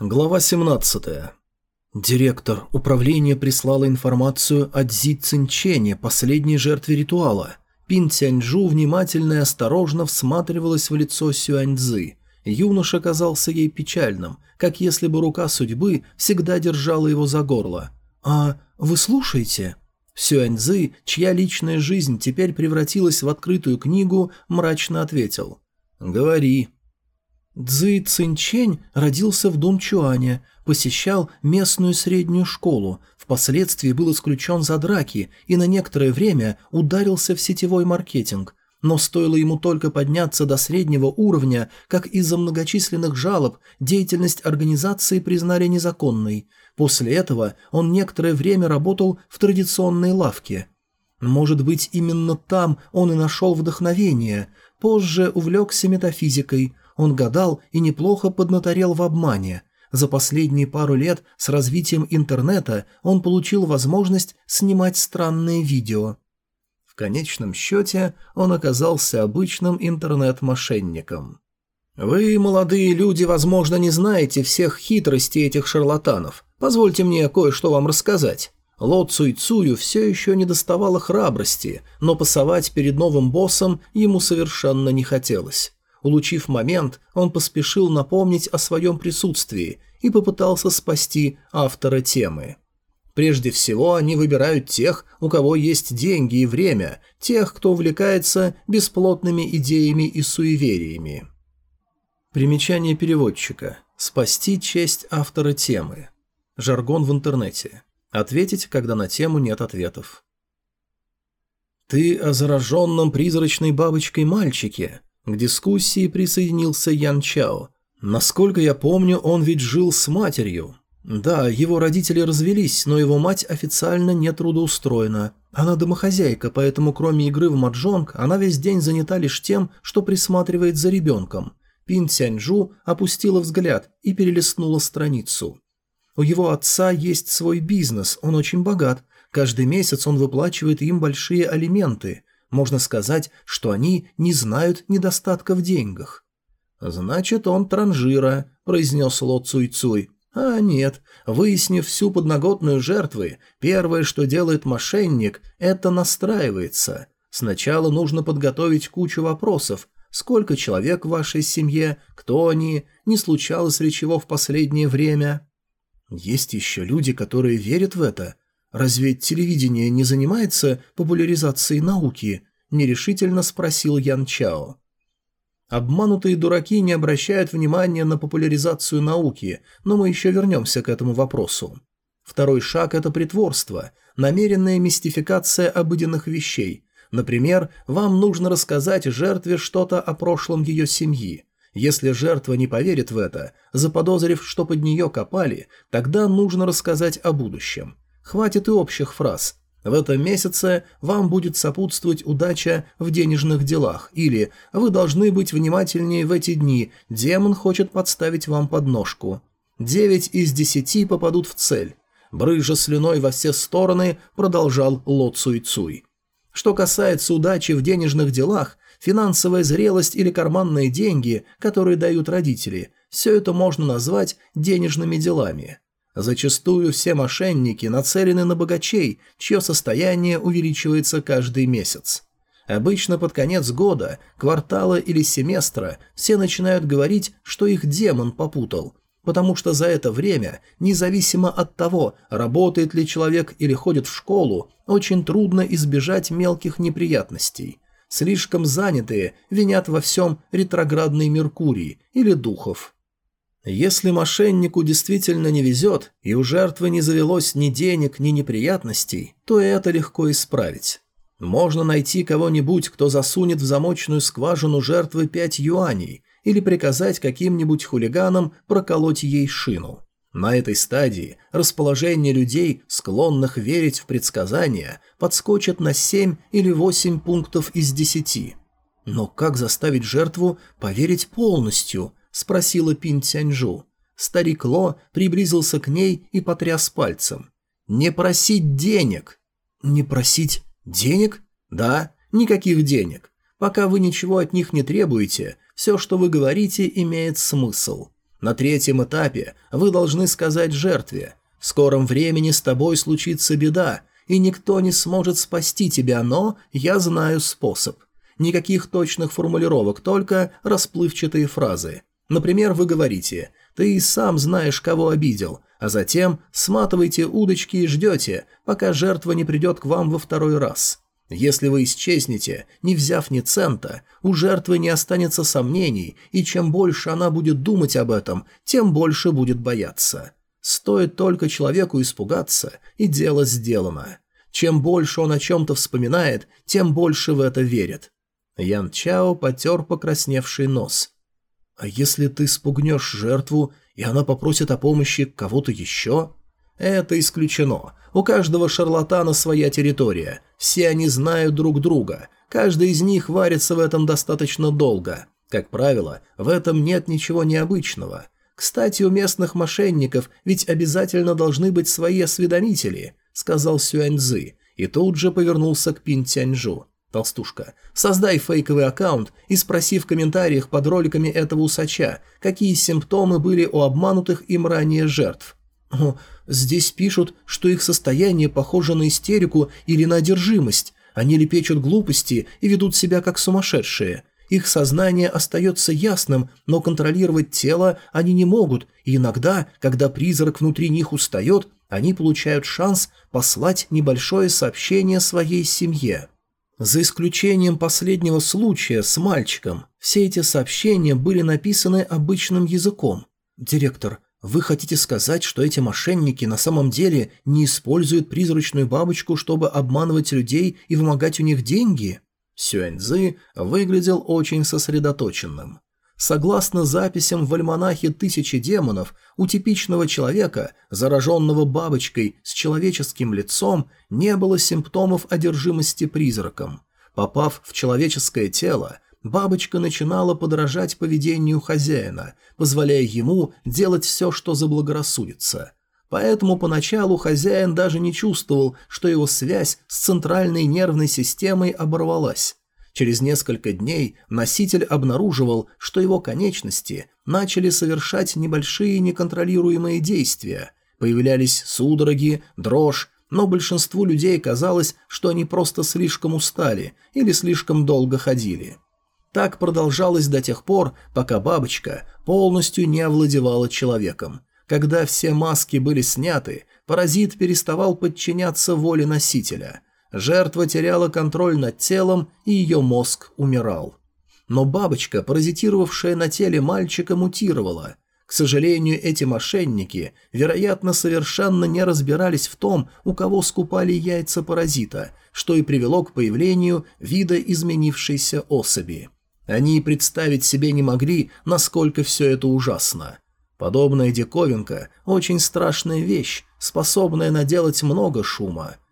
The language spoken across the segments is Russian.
Глава 17. Директор управления прислала информацию о Цзи Цинчене, последней жертве ритуала. Пин Тяньжу внимательно и осторожно всматривалась в лицо Сюаньцзы. Юноша казался ей печальным, как если бы рука судьбы всегда держала его за горло. «А вы слушаете?» Сюаньзы, чья личная жизнь теперь превратилась в открытую книгу, мрачно ответил. «Говори». Цзи Цинчень родился в Дунчуане, посещал местную среднюю школу, впоследствии был исключен за драки и на некоторое время ударился в сетевой маркетинг. Но стоило ему только подняться до среднего уровня, как из-за многочисленных жалоб деятельность организации признали незаконной. После этого он некоторое время работал в традиционной лавке. Может быть, именно там он и нашел вдохновение. Позже увлекся метафизикой – он гадал и неплохо поднаторел в обмане. За последние пару лет с развитием интернета он получил возможность снимать странные видео. В конечном счете он оказался обычным интернет-мошенником. «Вы, молодые люди, возможно, не знаете всех хитростей этих шарлатанов. Позвольте мне кое-что вам рассказать». Ло Цуй Цую все еще не доставало храбрости, но пасовать перед новым боссом ему совершенно не хотелось. Улучив момент, он поспешил напомнить о своем присутствии и попытался спасти автора темы. Прежде всего, они выбирают тех, у кого есть деньги и время, тех, кто увлекается бесплотными идеями и суевериями. Примечание переводчика. Спасти честь автора темы. Жаргон в интернете. Ответить, когда на тему нет ответов. «Ты о зараженном призрачной бабочкой мальчике», к дискуссии присоединился Ян Чао. Насколько я помню, он ведь жил с матерью. Да, его родители развелись, но его мать официально не трудоустроена. Она домохозяйка, поэтому кроме игры в маджонг, она весь день занята лишь тем, что присматривает за ребенком. Пин Цяньжу опустила взгляд и перелистнула страницу. У его отца есть свой бизнес, он очень богат. Каждый месяц он выплачивает им большие алименты. Можно сказать, что они не знают недостатка в деньгах. «Значит, он транжира», – произнес Ло Цуй Цуй. А нет, выяснив всю подноготную жертвы, первое, что делает мошенник, это настраивается. Сначала нужно подготовить кучу вопросов. Сколько человек в вашей семье? Кто они? Не случалось ли чего в последнее время? Есть еще люди, которые верят в это. «Разве телевидение не занимается популяризацией науки?» – нерешительно спросил Ян Чао. Обманутые дураки не обращают внимания на популяризацию науки, но мы еще вернемся к этому вопросу. Второй шаг – это притворство, намеренная мистификация обыденных вещей. Например, вам нужно рассказать жертве что-то о прошлом ее семьи. Если жертва не поверит в это, заподозрив, что под нее копали, тогда нужно рассказать о будущем. Хватит и общих фраз. В этом месяце вам будет сопутствовать удача в денежных делах или вы должны быть внимательнее в эти дни, демон хочет подставить вам подножку. Девять из 10 попадут в цель. Брыжа слюной во все стороны продолжал Ло Цуй Цуй. Что касается удачи в денежных делах, финансовая зрелость или карманные деньги, которые дают родители, все это можно назвать денежными делами. Зачастую все мошенники нацелены на богачей, чье состояние увеличивается каждый месяц. Обычно под конец года, квартала или семестра все начинают говорить, что их демон попутал, потому что за это время, независимо от того, работает ли человек или ходит в школу, очень трудно избежать мелких неприятностей. Слишком занятые винят во всем ретроградный Меркурий или духов – если мошеннику действительно не везет, и у жертвы не завелось ни денег, ни неприятностей, то это легко исправить. Можно найти кого-нибудь, кто засунет в замочную скважину жертвы 5 юаней, или приказать каким-нибудь хулиганам проколоть ей шину. На этой стадии расположение людей, склонных верить в предсказания, подскочит на 7 или 8 пунктов из 10. Но как заставить жертву поверить полностью – спросила Пин Цяньжу Старик Ло приблизился к ней и потряс пальцем. «Не просить денег!» «Не просить денег?» «Да, никаких денег. Пока вы ничего от них не требуете, все, что вы говорите, имеет смысл. На третьем этапе вы должны сказать жертве. В скором времени с тобой случится беда, и никто не сможет спасти тебя, но я знаю способ. Никаких точных формулировок, только расплывчатые фразы. Например, вы говорите «ты и сам знаешь, кого обидел», а затем сматываете удочки и ждете, пока жертва не придет к вам во второй раз. Если вы исчезнете, не взяв ни цента, у жертвы не останется сомнений, и чем больше она будет думать об этом, тем больше будет бояться. Стоит только человеку испугаться, и дело сделано. Чем больше он о чем-то вспоминает, тем больше в это верит. Ян Чао потер покрасневший нос – а если ты спугнешь жертву, и она попросит о помощи кого-то еще? Это исключено. У каждого шарлатана своя территория. Все они знают друг друга. Каждый из них варится в этом достаточно долго. Как правило, в этом нет ничего необычного. Кстати, у местных мошенников ведь обязательно должны быть свои осведомители, сказал Сюаньзы, и тут же повернулся к Пинтяньжу. Толстушка, создай фейковый аккаунт и спроси в комментариях под роликами этого усача, какие симптомы были у обманутых им ранее жертв. О, здесь пишут, что их состояние похоже на истерику или на одержимость. Они лепечут глупости и ведут себя как сумасшедшие. Их сознание остается ясным, но контролировать тело они не могут, и иногда, когда призрак внутри них устает, они получают шанс послать небольшое сообщение своей семье. За исключением последнего случая с мальчиком, все эти сообщения были написаны обычным языком. «Директор, вы хотите сказать, что эти мошенники на самом деле не используют призрачную бабочку, чтобы обманывать людей и вымогать у них деньги?» Сюэньзы выглядел очень сосредоточенным. Согласно записям в альманахе «Тысячи демонов», у типичного человека, зараженного бабочкой с человеческим лицом, не было симптомов одержимости призраком. Попав в человеческое тело, бабочка начинала подражать поведению хозяина, позволяя ему делать все, что заблагорассудится. Поэтому поначалу хозяин даже не чувствовал, что его связь с центральной нервной системой оборвалась. Через несколько дней носитель обнаруживал, что его конечности начали совершать небольшие неконтролируемые действия. Появлялись судороги, дрожь, но большинству людей казалось, что они просто слишком устали или слишком долго ходили. Так продолжалось до тех пор, пока бабочка полностью не овладевала человеком. Когда все маски были сняты, паразит переставал подчиняться воле носителя – Жертва теряла контроль над телом, и ее мозг умирал. Но бабочка, паразитировавшая на теле мальчика, мутировала. К сожалению, эти мошенники, вероятно, совершенно не разбирались в том, у кого скупали яйца паразита, что и привело к появлению вида изменившейся особи. Они представить себе не могли, насколько все это ужасно. Подобная диковинка – очень страшная вещь, способная наделать много шума –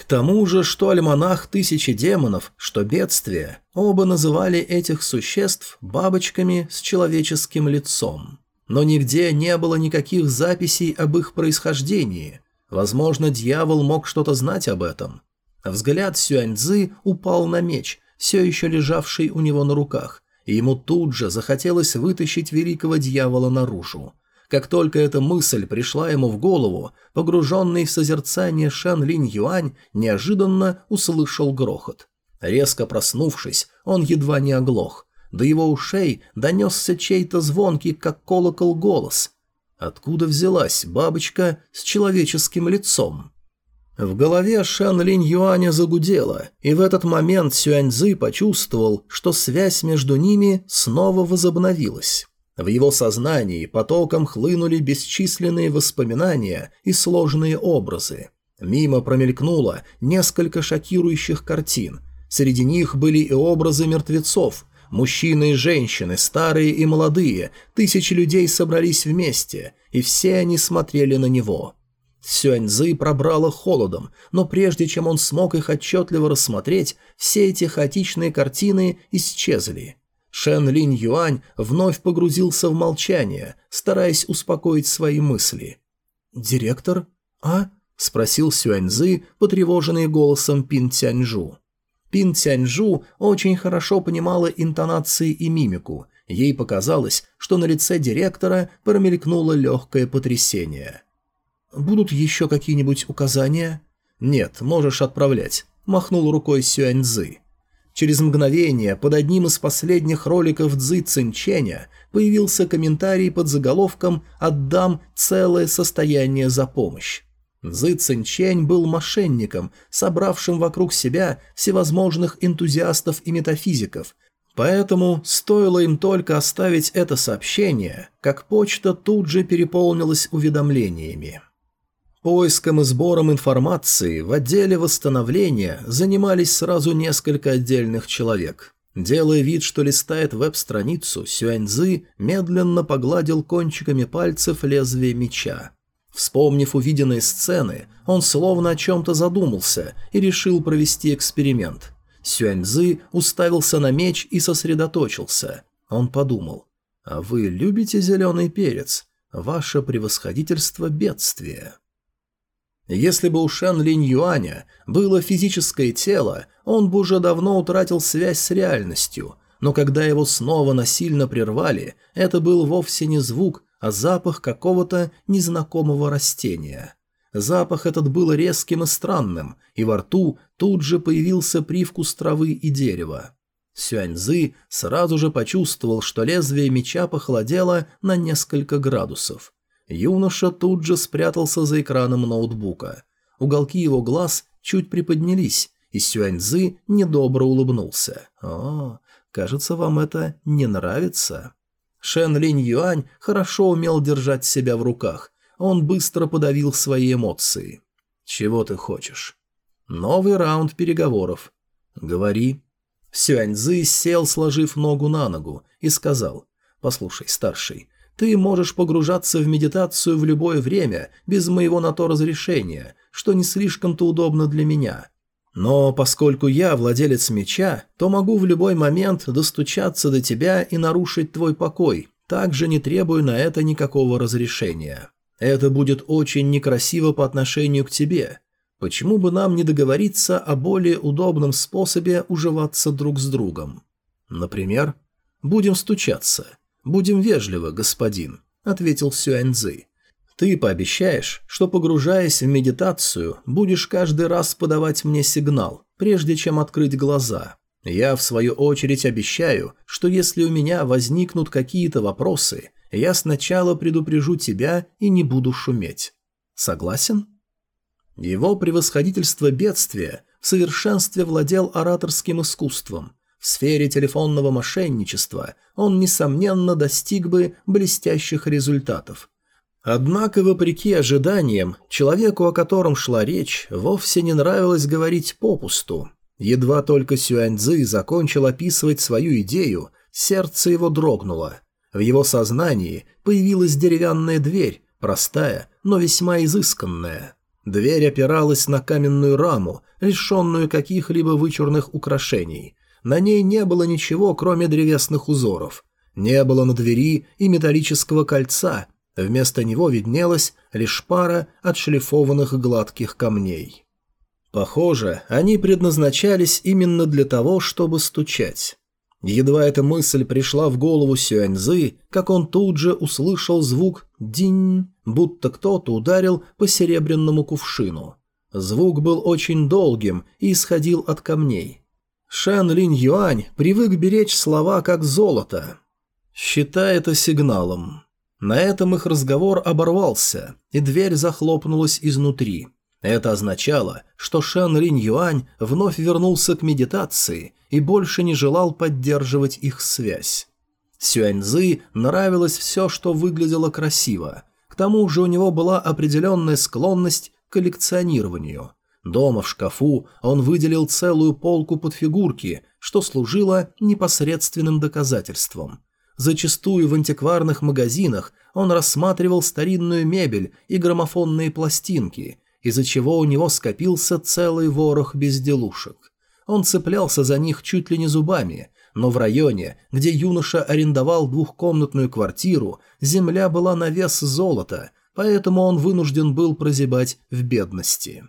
к тому же, что альманах «Тысячи демонов», что «Бедствие» оба называли этих существ бабочками с человеческим лицом. Но нигде не было никаких записей об их происхождении. Возможно, дьявол мог что-то знать об этом. Взгляд Сюаньцзы упал на меч, все еще лежавший у него на руках, и ему тут же захотелось вытащить великого дьявола наружу. Как только эта мысль пришла ему в голову, погруженный в созерцание Шан Линь Юань неожиданно услышал грохот. Резко проснувшись, он едва не оглох. До его ушей донесся чей-то звонкий, как колокол, голос. Откуда взялась бабочка с человеческим лицом? В голове Шан Линь Юаня загудела, и в этот момент Сюань Цзы почувствовал, что связь между ними снова возобновилась. В его сознании потоком хлынули бесчисленные воспоминания и сложные образы. Мимо промелькнуло несколько шокирующих картин. Среди них были и образы мертвецов. Мужчины и женщины, старые и молодые, тысячи людей собрались вместе, и все они смотрели на него. Сюаньзы пробрало холодом, но прежде чем он смог их отчетливо рассмотреть, все эти хаотичные картины исчезли – Шен Линь Юань вновь погрузился в молчание, стараясь успокоить свои мысли. «Директор? А?» – спросил Сюаньзы, потревоженный голосом Пин Тяньжу. Пин Тяньжу очень хорошо понимала интонации и мимику. Ей показалось, что на лице директора промелькнуло легкое потрясение. «Будут еще какие-нибудь указания?» «Нет, можешь отправлять», – махнул рукой Сюаньзы. Через мгновение под одним из последних роликов Цзи Цинченя появился комментарий под заголовком «Отдам целое состояние за помощь». Цзи Цинчень был мошенником, собравшим вокруг себя всевозможных энтузиастов и метафизиков, поэтому стоило им только оставить это сообщение, как почта тут же переполнилась уведомлениями. Поиском и сбором информации в отделе восстановления занимались сразу несколько отдельных человек. Делая вид, что листает веб-страницу, Сюаньзы медленно погладил кончиками пальцев лезвие меча. Вспомнив увиденные сцены, он словно о чем-то задумался и решил провести эксперимент. Сюаньзы уставился на меч и сосредоточился. Он подумал, «А вы любите зеленый перец? Ваше превосходительство бедствия». Если бы у Шен Линь Юаня было физическое тело, он бы уже давно утратил связь с реальностью, но когда его снова насильно прервали, это был вовсе не звук, а запах какого-то незнакомого растения. Запах этот был резким и странным, и во рту тут же появился привкус травы и дерева. Сюаньзы сразу же почувствовал, что лезвие меча похолодело на несколько градусов. Юноша тут же спрятался за экраном ноутбука. Уголки его глаз чуть приподнялись, и Сюаньзы недобро улыбнулся. «О, кажется, вам это не нравится?» Шен Линь Юань хорошо умел держать себя в руках. Он быстро подавил свои эмоции. «Чего ты хочешь?» «Новый раунд переговоров». «Говори». Сюаньзы сел, сложив ногу на ногу, и сказал. «Послушай, старший, ты можешь погружаться в медитацию в любое время, без моего на то разрешения, что не слишком-то удобно для меня. Но поскольку я владелец меча, то могу в любой момент достучаться до тебя и нарушить твой покой, также не требую на это никакого разрешения. Это будет очень некрасиво по отношению к тебе. Почему бы нам не договориться о более удобном способе уживаться друг с другом? Например, будем стучаться. «Будем вежливы, господин», — ответил Сюэньцзы. «Ты пообещаешь, что, погружаясь в медитацию, будешь каждый раз подавать мне сигнал, прежде чем открыть глаза. Я, в свою очередь, обещаю, что если у меня возникнут какие-то вопросы, я сначала предупрежу тебя и не буду шуметь. Согласен?» Его превосходительство бедствия в совершенстве владел ораторским искусством – в сфере телефонного мошенничества он, несомненно, достиг бы блестящих результатов. Однако, вопреки ожиданиям, человеку, о котором шла речь, вовсе не нравилось говорить попусту. Едва только Сюаньцзы закончил описывать свою идею, сердце его дрогнуло. В его сознании появилась деревянная дверь, простая, но весьма изысканная. Дверь опиралась на каменную раму, лишенную каких-либо вычурных украшений – на ней не было ничего, кроме древесных узоров. Не было на двери и металлического кольца. Вместо него виднелась лишь пара отшлифованных гладких камней. Похоже, они предназначались именно для того, чтобы стучать. Едва эта мысль пришла в голову Сюаньзы, как он тут же услышал звук «динь», будто кто-то ударил по серебряному кувшину. Звук был очень долгим и исходил от камней. Шэн Линь Юань привык беречь слова как золото, считая это сигналом. На этом их разговор оборвался, и дверь захлопнулась изнутри. Это означало, что Шэн Линь Юань вновь вернулся к медитации и больше не желал поддерживать их связь. Сюаньзы нравилось все, что выглядело красиво. К тому же у него была определенная склонность к коллекционированию – Дома в шкафу он выделил целую полку под фигурки, что служило непосредственным доказательством. Зачастую в антикварных магазинах он рассматривал старинную мебель и граммофонные пластинки, из-за чего у него скопился целый ворох безделушек. Он цеплялся за них чуть ли не зубами, но в районе, где юноша арендовал двухкомнатную квартиру, земля была на вес золота, поэтому он вынужден был прозябать в бедности.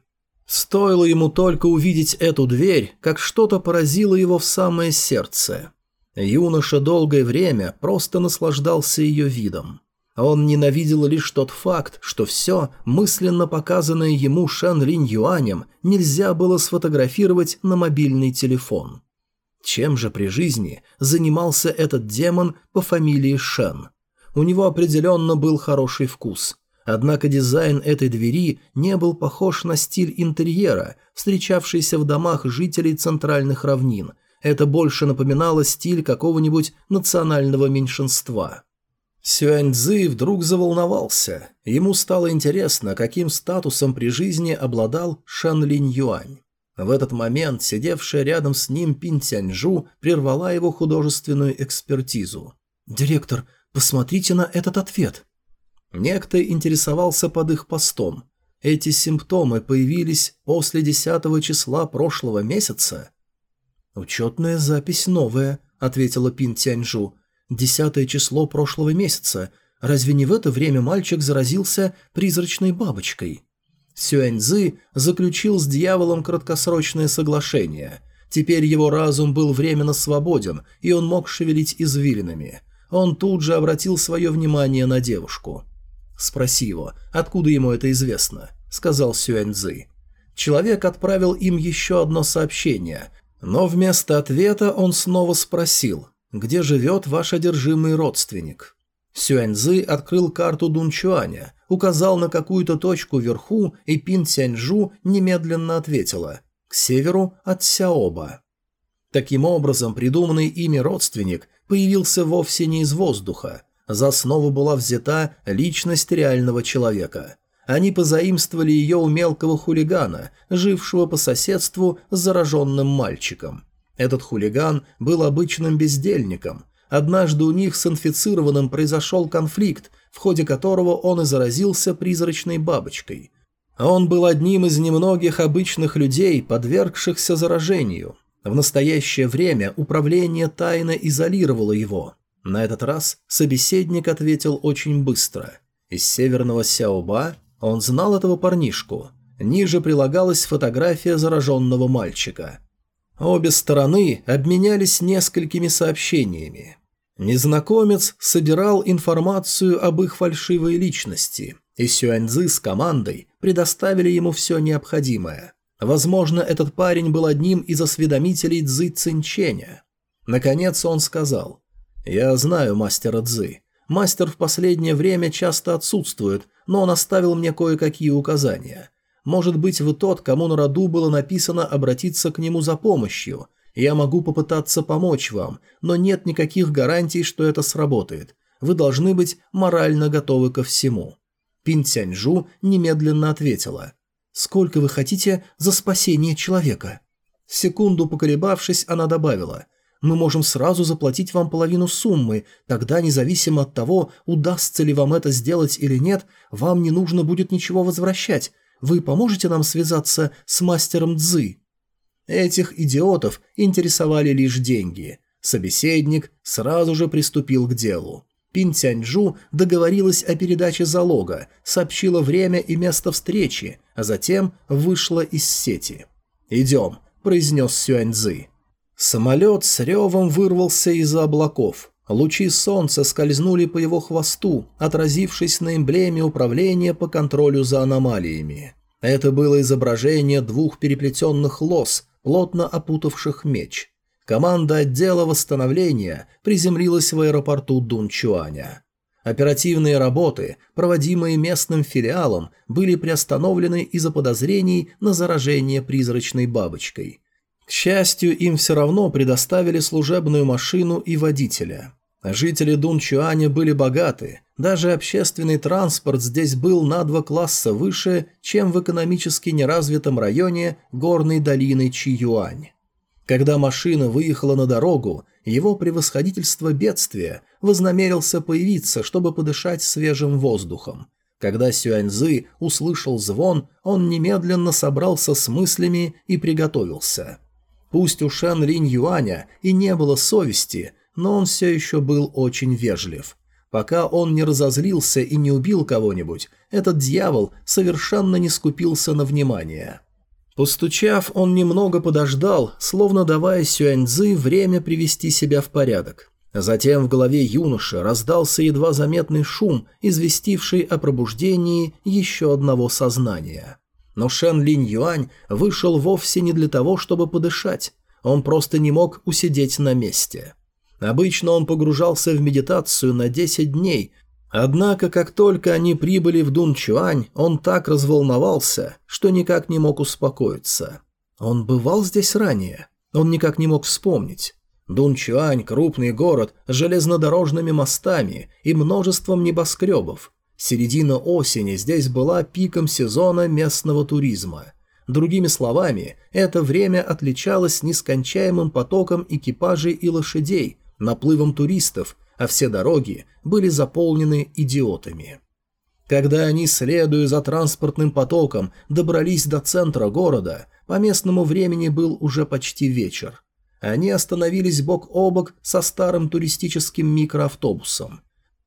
Стоило ему только увидеть эту дверь, как что-то поразило его в самое сердце. Юноша долгое время просто наслаждался ее видом. Он ненавидел лишь тот факт, что все, мысленно показанное ему Шан Линь Юанем, нельзя было сфотографировать на мобильный телефон. Чем же при жизни занимался этот демон по фамилии Шен? У него определенно был хороший вкус. Однако дизайн этой двери не был похож на стиль интерьера, встречавшийся в домах жителей центральных равнин. Это больше напоминало стиль какого-нибудь национального меньшинства. Сюаньцзы вдруг заволновался. Ему стало интересно, каким статусом при жизни обладал Шан Линь Юань. В этот момент сидевшая рядом с ним Пин Тяньжу прервала его художественную экспертизу. «Директор, посмотрите на этот ответ!» Некто интересовался под их постом. Эти симптомы появились после 10 числа прошлого месяца. «Учетная запись новая», — ответила Пин Тяньжу. «Десятое число прошлого месяца. Разве не в это время мальчик заразился призрачной бабочкой?» Сюэньзы заключил с дьяволом краткосрочное соглашение. Теперь его разум был временно свободен, и он мог шевелить извилинами. Он тут же обратил свое внимание на девушку. Спроси его, откуда ему это известно», — сказал Сюэньцзы. Человек отправил им еще одно сообщение, но вместо ответа он снова спросил, «Где живет ваш одержимый родственник?» Сюэньзы открыл карту Дунчуаня, указал на какую-то точку вверху, и Пин Цяньжу немедленно ответила «к северу от Сяоба». Таким образом, придуманный ими родственник появился вовсе не из воздуха. За основу была взята личность реального человека. Они позаимствовали ее у мелкого хулигана, жившего по соседству с зараженным мальчиком. Этот хулиган был обычным бездельником. Однажды у них с инфицированным произошел конфликт, в ходе которого он и заразился призрачной бабочкой. Он был одним из немногих обычных людей, подвергшихся заражению. В настоящее время управление тайно изолировало его – на этот раз собеседник ответил очень быстро. Из северного Сяоба он знал этого парнишку. Ниже прилагалась фотография зараженного мальчика. Обе стороны обменялись несколькими сообщениями. Незнакомец собирал информацию об их фальшивой личности, и Сюаньзы с командой предоставили ему все необходимое. Возможно, этот парень был одним из осведомителей Цзы Цинченя. Наконец он сказал «Я знаю мастера Цзы. Мастер в последнее время часто отсутствует, но он оставил мне кое-какие указания. Может быть, вы тот, кому на роду было написано обратиться к нему за помощью. Я могу попытаться помочь вам, но нет никаких гарантий, что это сработает. Вы должны быть морально готовы ко всему». Пин Цяньжу немедленно ответила. «Сколько вы хотите за спасение человека?» Секунду поколебавшись, она добавила – мы можем сразу заплатить вам половину суммы, тогда, независимо от того, удастся ли вам это сделать или нет, вам не нужно будет ничего возвращать. Вы поможете нам связаться с мастером Цзы?» Этих идиотов интересовали лишь деньги. Собеседник сразу же приступил к делу. Пин Тяньжу договорилась о передаче залога, сообщила время и место встречи, а затем вышла из сети. «Идем», – произнес Сюаньзы. Самолет с ревом вырвался из-за облаков. Лучи солнца скользнули по его хвосту, отразившись на эмблеме управления по контролю за аномалиями. Это было изображение двух переплетенных лос, плотно опутавших меч. Команда отдела восстановления приземлилась в аэропорту Дунчуаня. Оперативные работы, проводимые местным филиалом, были приостановлены из-за подозрений на заражение призрачной бабочкой. К счастью, им все равно предоставили служебную машину и водителя. Жители Дунчуаня были богаты, даже общественный транспорт здесь был на два класса выше, чем в экономически неразвитом районе горной долины Чиюань. Когда машина выехала на дорогу, его превосходительство бедствия вознамерился появиться, чтобы подышать свежим воздухом. Когда Сюаньзы услышал звон, он немедленно собрался с мыслями и приготовился – Пусть у Шан Ринь Юаня и не было совести, но он все еще был очень вежлив. Пока он не разозлился и не убил кого-нибудь, этот дьявол совершенно не скупился на внимание. Постучав, он немного подождал, словно давая Сюаньзы время привести себя в порядок. Затем в голове юноши раздался едва заметный шум, известивший о пробуждении еще одного сознания – но Шен Линь Юань вышел вовсе не для того, чтобы подышать. Он просто не мог усидеть на месте. Обычно он погружался в медитацию на 10 дней, однако как только они прибыли в Дунчуань, он так разволновался, что никак не мог успокоиться. Он бывал здесь ранее, он никак не мог вспомнить. Дунчуань – крупный город с железнодорожными мостами и множеством небоскребов. Середина осени здесь была пиком сезона местного туризма. Другими словами, это время отличалось нескончаемым потоком экипажей и лошадей, наплывом туристов, а все дороги были заполнены идиотами. Когда они, следуя за транспортным потоком, добрались до центра города, по местному времени был уже почти вечер. Они остановились бок о бок со старым туристическим микроавтобусом.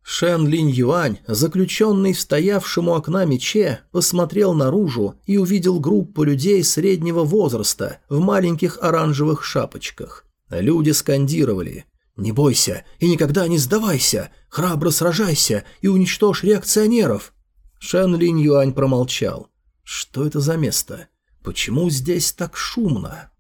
Шэн Линь Юань, заключенный в стоявшему окна мече, посмотрел наружу и увидел группу людей среднего возраста в маленьких оранжевых шапочках. Люди скандировали «Не бойся и никогда не сдавайся! Храбро сражайся и уничтожь реакционеров!» Шэн Линь Юань промолчал. «Что это за место? Почему здесь так шумно?»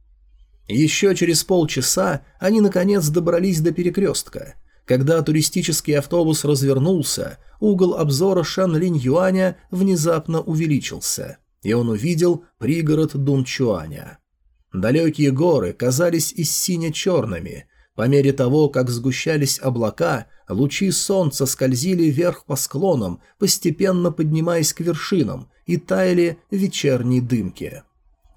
Еще через полчаса они наконец добрались до перекрестка – когда туристический автобус развернулся, угол обзора Шан Линь Юаня внезапно увеличился, и он увидел пригород Дунчуаня. Далекие горы казались и сине-черными. По мере того, как сгущались облака, лучи солнца скользили вверх по склонам, постепенно поднимаясь к вершинам, и таяли вечерние дымки.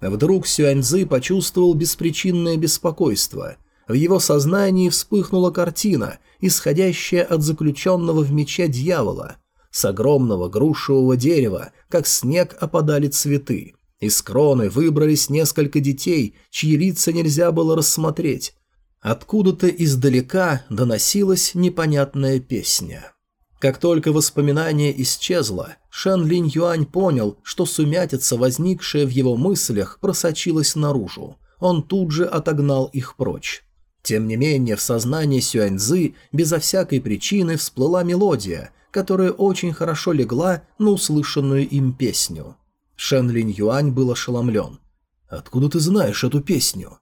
Вдруг Сюаньзы почувствовал беспричинное беспокойство – в его сознании вспыхнула картина, исходящая от заключенного в мече дьявола. С огромного грушевого дерева, как снег, опадали цветы. Из кроны выбрались несколько детей, чьи лица нельзя было рассмотреть. Откуда-то издалека доносилась непонятная песня. Как только воспоминание исчезло, Шэн Линь Юань понял, что сумятица, возникшая в его мыслях, просочилась наружу. Он тут же отогнал их прочь. Тем не менее, в сознании Сюаньзы безо всякой причины всплыла мелодия, которая очень хорошо легла на услышанную им песню. Шен Линь Юань был ошеломлен. «Откуда ты знаешь эту песню?»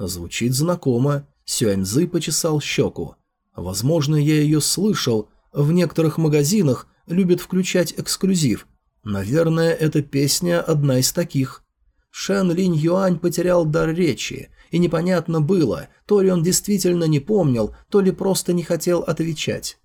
«Звучит знакомо», — Сюаньзы почесал щеку. «Возможно, я ее слышал. В некоторых магазинах любят включать эксклюзив. Наверное, эта песня одна из таких». Шен Линь Юань потерял дар речи и непонятно было, то ли он действительно не помнил, то ли просто не хотел отвечать.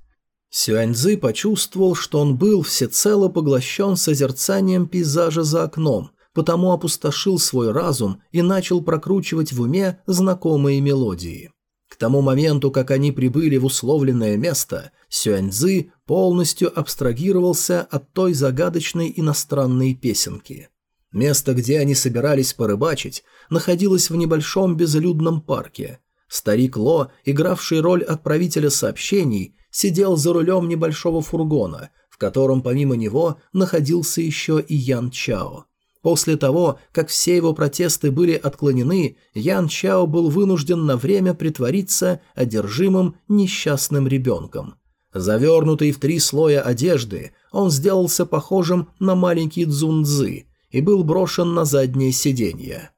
Сюаньзы почувствовал, что он был всецело поглощен созерцанием пейзажа за окном, потому опустошил свой разум и начал прокручивать в уме знакомые мелодии. К тому моменту, как они прибыли в условленное место, Сюаньзы полностью абстрагировался от той загадочной иностранной песенки – Место, где они собирались порыбачить, находилось в небольшом безлюдном парке. Старик Ло, игравший роль отправителя сообщений, сидел за рулем небольшого фургона, в котором помимо него находился еще и Ян Чао. После того, как все его протесты были отклонены, Ян Чао был вынужден на время притвориться одержимым несчастным ребенком. Завернутый в три слоя одежды, он сделался похожим на маленький дзунзы – и был брошен на заднее сиденье.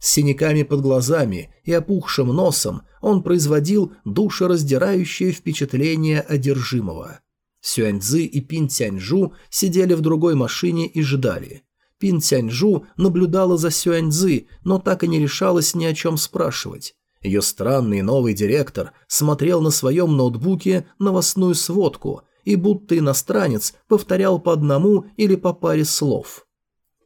С синяками под глазами и опухшим носом он производил душераздирающее впечатление одержимого. Сюаньцзы и Пин Тяньжу сидели в другой машине и ждали. Пин Тяньжу наблюдала за Сюаньцзы, но так и не решалась ни о чем спрашивать. Ее странный новый директор смотрел на своем ноутбуке новостную сводку и будто иностранец повторял по одному или по паре слов –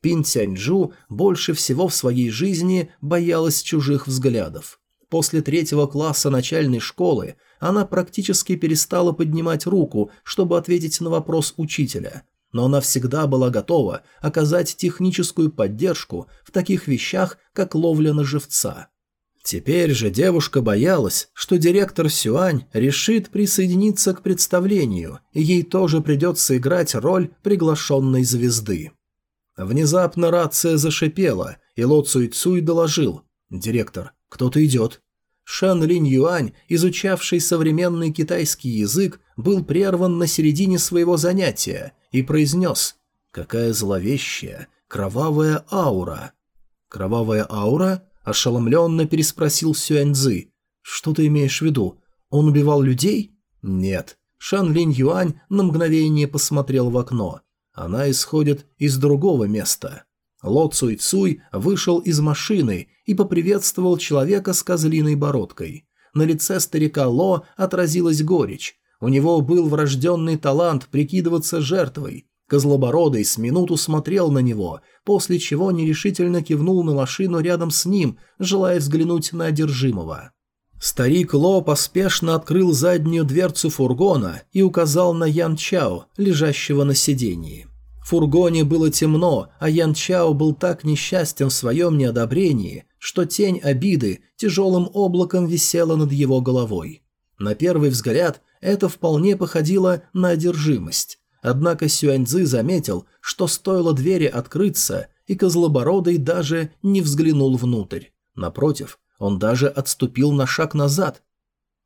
Пин Тяньжу больше всего в своей жизни боялась чужих взглядов. После третьего класса начальной школы она практически перестала поднимать руку, чтобы ответить на вопрос учителя. Но она всегда была готова оказать техническую поддержку в таких вещах, как ловля на живца. Теперь же девушка боялась, что директор Сюань решит присоединиться к представлению, и ей тоже придется играть роль приглашенной звезды. Внезапно рация зашипела, и Ло Цуй Цуй доложил. «Директор, кто-то идет». Шан Линь Юань, изучавший современный китайский язык, был прерван на середине своего занятия и произнес «Какая зловещая, кровавая аура!» «Кровавая аура?» – ошеломленно переспросил Сюэньцзы. «Что ты имеешь в виду? Он убивал людей?» «Нет». Шан Линь Юань на мгновение посмотрел в окно. Она исходит из другого места. Ло Цуй Цуй вышел из машины и поприветствовал человека с козлиной бородкой. На лице старика Ло отразилась горечь. У него был врожденный талант прикидываться жертвой. Козлобородый с минуту смотрел на него, после чего нерешительно кивнул на машину рядом с ним, желая взглянуть на одержимого. Старик Ло поспешно открыл заднюю дверцу фургона и указал на Ян Чао, лежащего на сидении. В фургоне было темно, а Ян Чао был так несчастен в своем неодобрении, что тень обиды тяжелым облаком висела над его головой. На первый взгляд это вполне походило на одержимость. Однако Сюаньзы заметил, что стоило двери открыться, и Козлобородый даже не взглянул внутрь. Напротив, он даже отступил на шаг назад.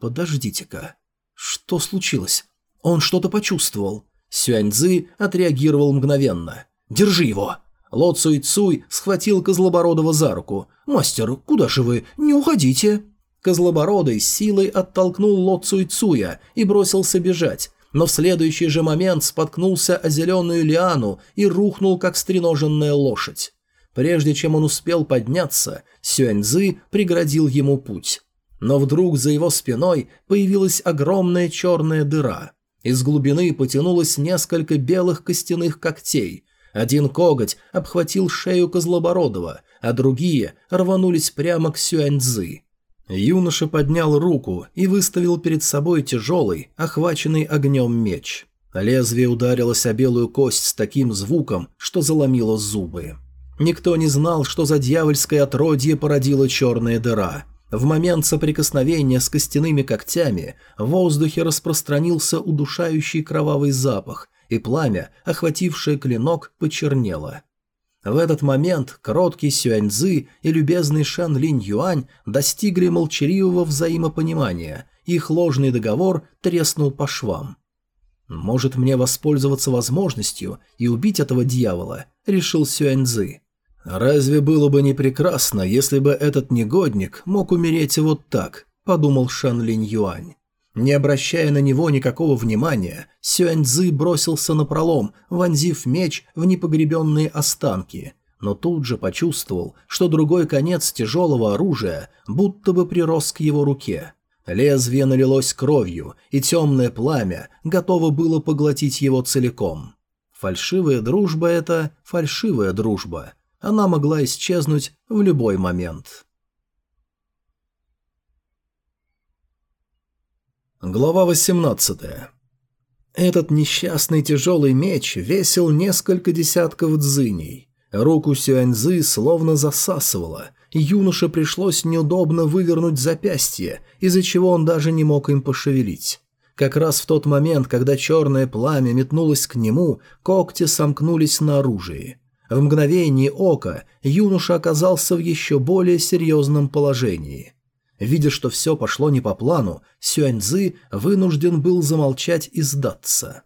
«Подождите-ка. Что случилось? Он что-то почувствовал». Сюаньзы отреагировал мгновенно. «Держи его!» Ло Цуй Цуй схватил Козлобородова за руку. «Мастер, куда же вы? Не уходите!» Козлобородый силой оттолкнул Ло Цуй Цуя и бросился бежать, но в следующий же момент споткнулся о зеленую лиану и рухнул, как стреноженная лошадь. Прежде чем он успел подняться, Сюаньзы преградил ему путь. Но вдруг за его спиной появилась огромная черная дыра. Из глубины потянулось несколько белых костяных когтей. Один коготь обхватил шею Козлобородова, а другие рванулись прямо к Сюаньзы. Юноша поднял руку и выставил перед собой тяжелый, охваченный огнем меч. Лезвие ударилось о белую кость с таким звуком, что заломило зубы. Никто не знал, что за дьявольское отродье породила черная дыра. В момент соприкосновения с костяными когтями в воздухе распространился удушающий кровавый запах, и пламя, охватившее клинок, почернело. В этот момент кроткий Сюаньзы и любезный Шан Линь Юань достигли молчаливого взаимопонимания, их ложный договор треснул по швам. «Может мне воспользоваться возможностью и убить этого дьявола?» – решил Сюаньзы. «Разве было бы не прекрасно, если бы этот негодник мог умереть вот так?» – подумал Шан Линь Юань. Не обращая на него никакого внимания, Сюэнь Цзы бросился на пролом, вонзив меч в непогребенные останки, но тут же почувствовал, что другой конец тяжелого оружия будто бы прирос к его руке. Лезвие налилось кровью, и темное пламя готово было поглотить его целиком. Фальшивая дружба – это фальшивая дружба она могла исчезнуть в любой момент. Глава 18. Этот несчастный тяжелый меч весил несколько десятков дзыней. Руку Сюаньзы словно засасывало, и юноше пришлось неудобно вывернуть запястье, из-за чего он даже не мог им пошевелить. Как раз в тот момент, когда черное пламя метнулось к нему, когти сомкнулись на оружии. В мгновение ока юноша оказался в еще более серьезном положении. Видя, что все пошло не по плану, Сюаньзы вынужден был замолчать и сдаться.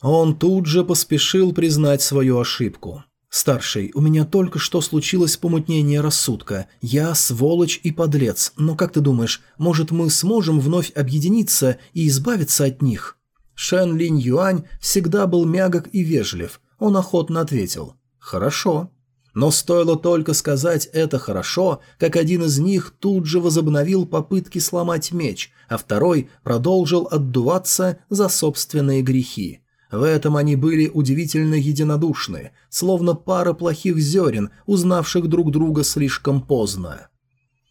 Он тут же поспешил признать свою ошибку. «Старший, у меня только что случилось помутнение рассудка. Я сволочь и подлец, но как ты думаешь, может мы сможем вновь объединиться и избавиться от них?» Шэн Линь Юань всегда был мягок и вежлив. Он охотно ответил – Хорошо. Но стоило только сказать «это хорошо», как один из них тут же возобновил попытки сломать меч, а второй продолжил отдуваться за собственные грехи. В этом они были удивительно единодушны, словно пара плохих зерен, узнавших друг друга слишком поздно.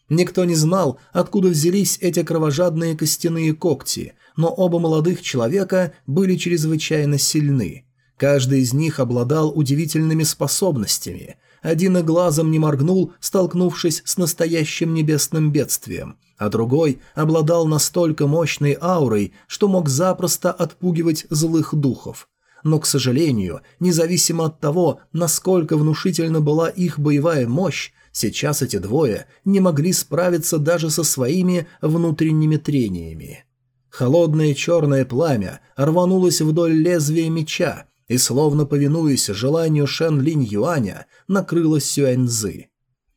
Никто не знал, откуда взялись эти кровожадные костяные когти, но оба молодых человека были чрезвычайно сильны – Каждый из них обладал удивительными способностями. Один и глазом не моргнул, столкнувшись с настоящим небесным бедствием, а другой обладал настолько мощной аурой, что мог запросто отпугивать злых духов. Но, к сожалению, независимо от того, насколько внушительна была их боевая мощь, сейчас эти двое не могли справиться даже со своими внутренними трениями. Холодное черное пламя рванулось вдоль лезвия меча, и, словно повинуясь желанию Шен Линь Юаня, накрыла Сюэньзы.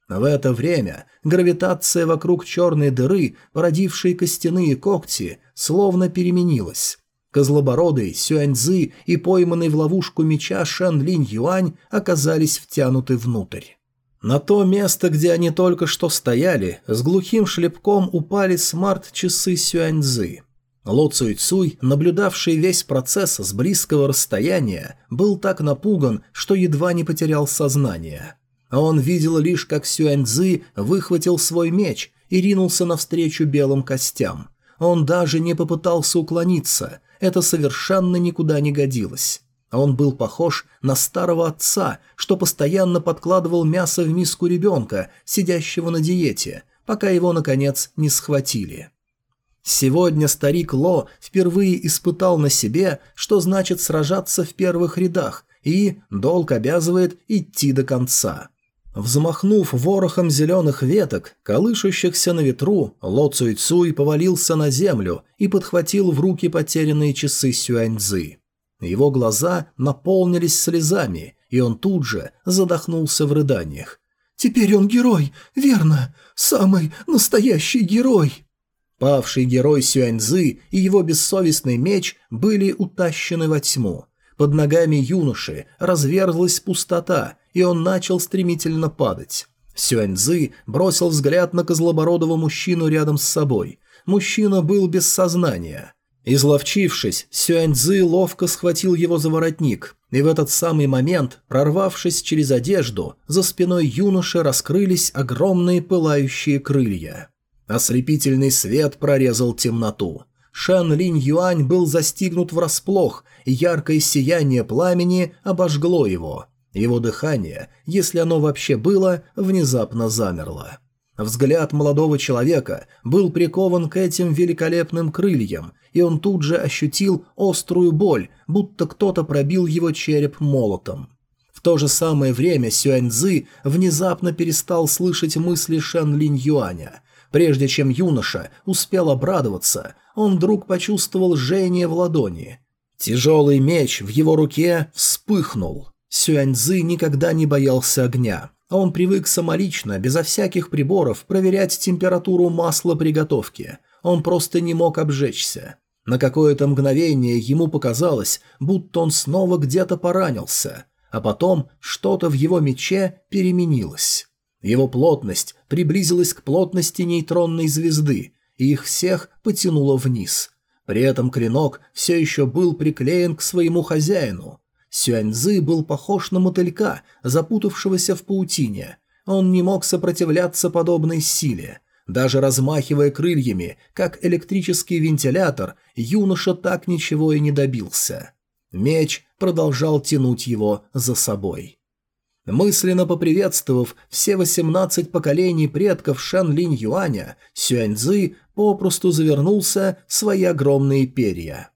В это время гравитация вокруг черной дыры, породившей костяные когти, словно переменилась. Козлобородый, Сюэнь Сюаньзы и пойманный в ловушку меча Шен Линь Юань оказались втянуты внутрь. На то место, где они только что стояли, с глухим шлепком упали смарт-часы Сюаньзы. Ло Цуй Цуй, наблюдавший весь процесс с близкого расстояния, был так напуган, что едва не потерял сознание. Он видел лишь, как Сюаньзы выхватил свой меч и ринулся навстречу белым костям. Он даже не попытался уклониться, это совершенно никуда не годилось. Он был похож на старого отца, что постоянно подкладывал мясо в миску ребенка, сидящего на диете, пока его, наконец, не схватили. Сегодня старик Ло впервые испытал на себе, что значит сражаться в первых рядах, и долг обязывает идти до конца. Взмахнув ворохом зеленых веток, колышущихся на ветру, Ло Цуй Цуй повалился на землю и подхватил в руки потерянные часы Сюаньзы. Его глаза наполнились слезами, и он тут же задохнулся в рыданиях. «Теперь он герой, верно? Самый настоящий герой!» Павший герой Сюаньзы и его бессовестный меч были утащены во тьму. Под ногами юноши разверзлась пустота, и он начал стремительно падать. Сюаньзы бросил взгляд на козлобородого мужчину рядом с собой. Мужчина был без сознания. Изловчившись, Сюаньзы ловко схватил его за воротник, и в этот самый момент, прорвавшись через одежду, за спиной юноши раскрылись огромные пылающие крылья. Ослепительный свет прорезал темноту. Шан Линь Юань был застигнут врасплох, и яркое сияние пламени обожгло его. Его дыхание, если оно вообще было, внезапно замерло. Взгляд молодого человека был прикован к этим великолепным крыльям, и он тут же ощутил острую боль, будто кто-то пробил его череп молотом. В то же самое время Сюань Цзы внезапно перестал слышать мысли Шан Линь Юаня – Прежде чем юноша успел обрадоваться, он вдруг почувствовал жжение в ладони. Тяжелый меч в его руке вспыхнул. Сюаньзы никогда не боялся огня. Он привык самолично, безо всяких приборов, проверять температуру масла приготовки. Он просто не мог обжечься. На какое-то мгновение ему показалось, будто он снова где-то поранился, а потом что-то в его мече переменилось. Его плотность приблизилась к плотности нейтронной звезды, и их всех потянуло вниз. При этом кренок все еще был приклеен к своему хозяину. Сюаньзы был похож на мотылька, запутавшегося в паутине. Он не мог сопротивляться подобной силе. Даже размахивая крыльями, как электрический вентилятор, юноша так ничего и не добился. Меч продолжал тянуть его за собой. Мысленно поприветствовав все 18 поколений предков Шан Линь Юаня, Сюань Цзы попросту завернулся в свои огромные перья.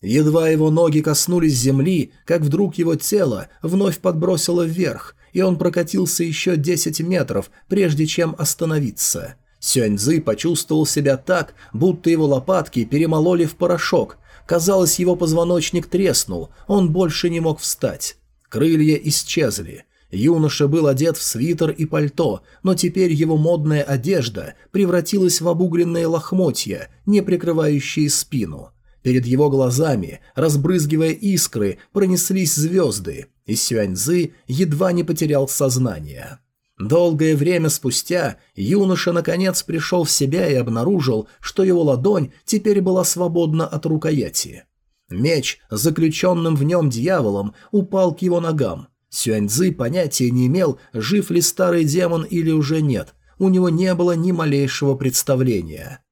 Едва его ноги коснулись земли, как вдруг его тело вновь подбросило вверх, и он прокатился еще 10 метров, прежде чем остановиться. Сюаньзы почувствовал себя так, будто его лопатки перемололи в порошок. Казалось, его позвоночник треснул, он больше не мог встать. Крылья исчезли. Юноша был одет в свитер и пальто, но теперь его модная одежда превратилась в обугленные лохмотья, не прикрывающие спину. Перед его глазами, разбрызгивая искры, пронеслись звезды, и Сюаньзы едва не потерял сознание. Долгое время спустя юноша наконец пришел в себя и обнаружил, что его ладонь теперь была свободна от рукояти. Меч, заключенным в нем дьяволом, упал к его ногам. Сюаньзы понятия не имел, жив ли старый демон или уже нет. У него не было ни малейшего представления.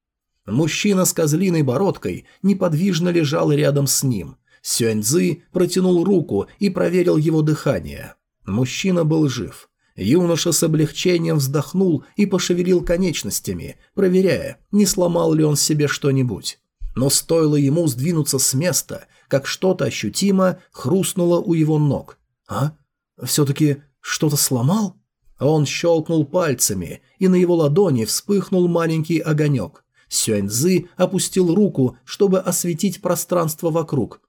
Мужчина с козлиной бородкой неподвижно лежал рядом с ним. Сюаньзы протянул руку и проверил его дыхание. Мужчина был жив. Юноша с облегчением вздохнул и пошевелил конечностями, проверяя, не сломал ли он себе что-нибудь. Но стоило ему сдвинуться с места, как что-то ощутимо хрустнуло у его ног. «А? Все-таки что-то сломал?» Он щелкнул пальцами, и на его ладони вспыхнул маленький огонек. Сюэньзы опустил руку, чтобы осветить пространство вокруг.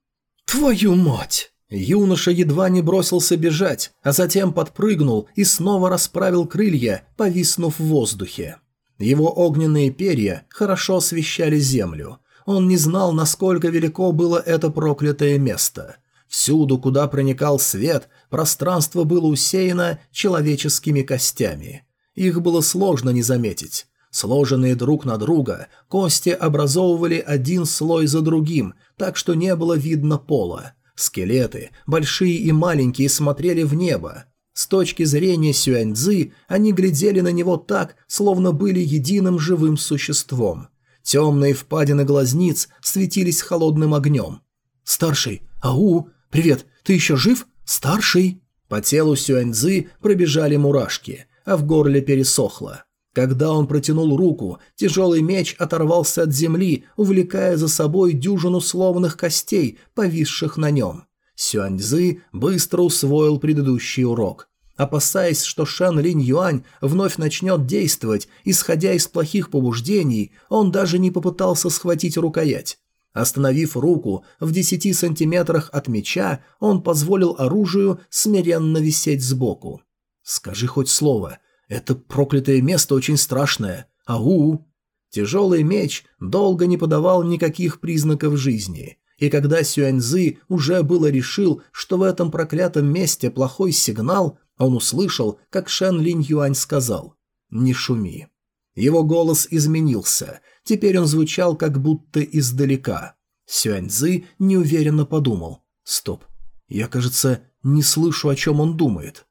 «Твою мать!» Юноша едва не бросился бежать, а затем подпрыгнул и снова расправил крылья, повиснув в воздухе. Его огненные перья хорошо освещали землю. Он не знал, насколько велико было это проклятое место. Всюду, куда проникал свет, пространство было усеяно человеческими костями. Их было сложно не заметить. Сложенные друг на друга, кости образовывали один слой за другим, так что не было видно пола. Скелеты, большие и маленькие, смотрели в небо. С точки зрения Сюаньцзы они глядели на него так, словно были единым живым существом. Темные впадины глазниц светились холодным огнем. «Старший! Ау! Привет! Ты еще жив? Старший!» По телу Сюаньзы пробежали мурашки, а в горле пересохло. Когда он протянул руку, тяжелый меч оторвался от земли, увлекая за собой дюжину словных костей, повисших на нем. Сюаньзы быстро усвоил предыдущий урок. Опасаясь, что Шан Линь Юань вновь начнет действовать, исходя из плохих побуждений, он даже не попытался схватить рукоять. Остановив руку в 10 сантиметрах от меча, он позволил оружию смиренно висеть сбоку. «Скажи хоть слово. Это проклятое место очень страшное. Ау!» Тяжелый меч долго не подавал никаких признаков жизни. И когда Сюаньзы уже было решил, что в этом проклятом месте плохой сигнал, а он услышал, как Шэн Линь Юань сказал «Не шуми». Его голос изменился, теперь он звучал как будто издалека. Сюань Цзы неуверенно подумал «Стоп, я, кажется, не слышу, о чем он думает».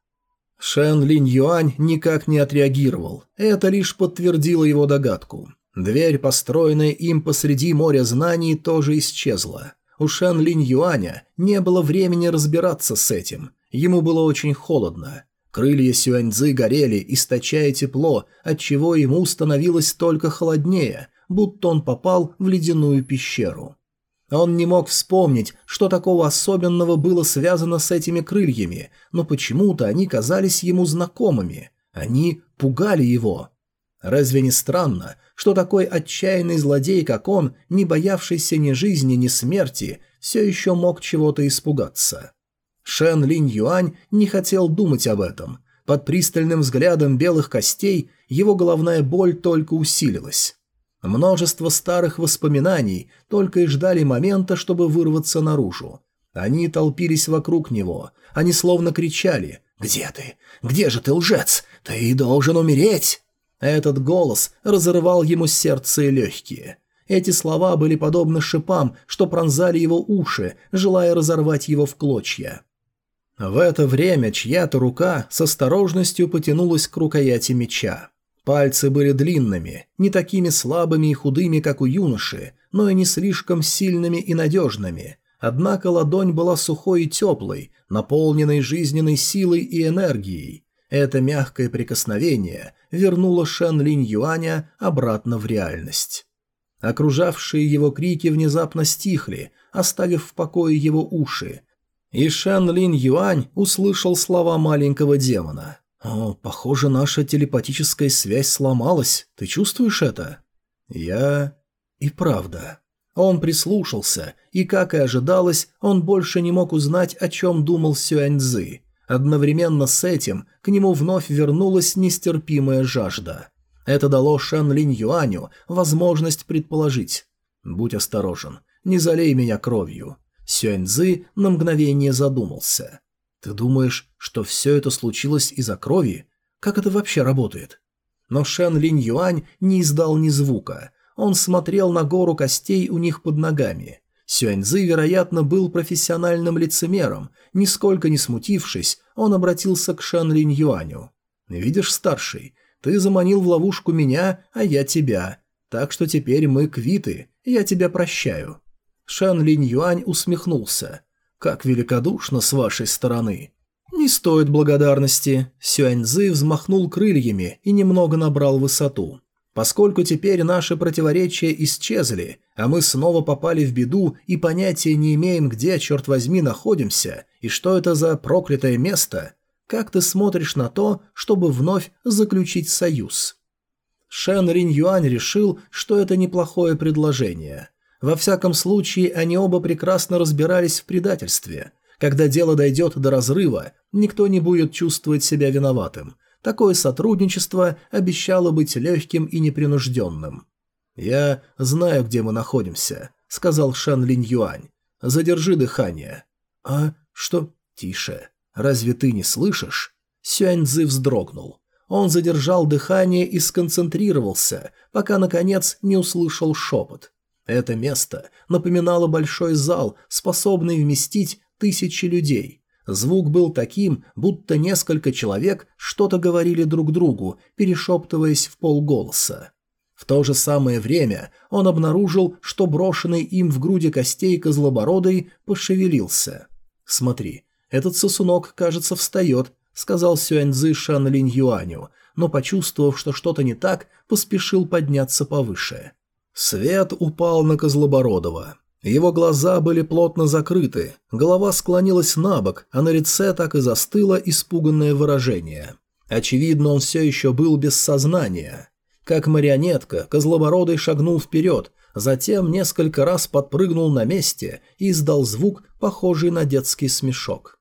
Шэн Линь Юань никак не отреагировал, это лишь подтвердило его догадку. Дверь, построенная им посреди моря знаний, тоже исчезла. У Шэн Линь Юаня не было времени разбираться с этим – Ему было очень холодно. Крылья Сюаньзы горели, источая тепло, отчего ему становилось только холоднее, будто он попал в ледяную пещеру. Он не мог вспомнить, что такого особенного было связано с этими крыльями, но почему-то они казались ему знакомыми. Они пугали его. Разве не странно, что такой отчаянный злодей, как он, не боявшийся ни жизни, ни смерти, все еще мог чего-то испугаться? Шен Линь Юань не хотел думать об этом. Под пристальным взглядом белых костей его головная боль только усилилась. Множество старых воспоминаний только и ждали момента, чтобы вырваться наружу. Они толпились вокруг него, они словно кричали «Где ты? Где же ты, лжец? Ты должен умереть!» Этот голос разорвал ему сердце и легкие. Эти слова были подобны шипам, что пронзали его уши, желая разорвать его в клочья. В это время чья-то рука с осторожностью потянулась к рукояти меча. Пальцы были длинными, не такими слабыми и худыми, как у юноши, но и не слишком сильными и надежными. Однако ладонь была сухой и теплой, наполненной жизненной силой и энергией. Это мягкое прикосновение вернуло Шен Линь Юаня обратно в реальность. Окружавшие его крики внезапно стихли, оставив в покое его уши, и Шэн Лин Юань услышал слова маленького демона. «О, похоже, наша телепатическая связь сломалась. Ты чувствуешь это?» «Я...» «И правда». Он прислушался, и, как и ожидалось, он больше не мог узнать, о чем думал Сюэньцзы. Одновременно с этим к нему вновь вернулась нестерпимая жажда. Это дало Шэн Линь Юаню возможность предположить. «Будь осторожен, не залей меня кровью. Сюэньзы на мгновение задумался. «Ты думаешь, что все это случилось из-за крови? Как это вообще работает?» Но Шэн Линь Юань не издал ни звука. Он смотрел на гору костей у них под ногами. Сюаньзы, вероятно, был профессиональным лицемером. Нисколько не смутившись, он обратился к Шэн Линь Юаню. «Видишь, старший, ты заманил в ловушку меня, а я тебя. Так что теперь мы квиты, я тебя прощаю. Шан Линь Юань усмехнулся. «Как великодушно с вашей стороны!» «Не стоит благодарности!» Сюаньзы взмахнул крыльями и немного набрал высоту. «Поскольку теперь наши противоречия исчезли, а мы снова попали в беду и понятия не имеем, где, черт возьми, находимся, и что это за проклятое место, как ты смотришь на то, чтобы вновь заключить союз?» Шен Ринь Юань решил, что это неплохое предложение – во всяком случае, они оба прекрасно разбирались в предательстве. Когда дело дойдет до разрыва, никто не будет чувствовать себя виноватым. Такое сотрудничество обещало быть легким и непринужденным. «Я знаю, где мы находимся», — сказал Шан Линь Юань. «Задержи дыхание». «А что?» «Тише. Разве ты не слышишь?» Сюань Цзы вздрогнул. Он задержал дыхание и сконцентрировался, пока, наконец, не услышал шепот. Это место напоминало большой зал, способный вместить тысячи людей. Звук был таким, будто несколько человек что-то говорили друг другу, перешептываясь в полголоса. В то же самое время он обнаружил, что брошенный им в груди костей козлобородый пошевелился. «Смотри, этот сосунок, кажется, встает», — сказал Сюэньзы Шан Линь Юаню, но, почувствовав, что что-то не так, поспешил подняться повыше. Свет упал на Козлобородова. Его глаза были плотно закрыты, голова склонилась на бок, а на лице так и застыло испуганное выражение. Очевидно, он все еще был без сознания. Как марионетка, Козлобородый шагнул вперед, затем несколько раз подпрыгнул на месте и издал звук, похожий на детский смешок.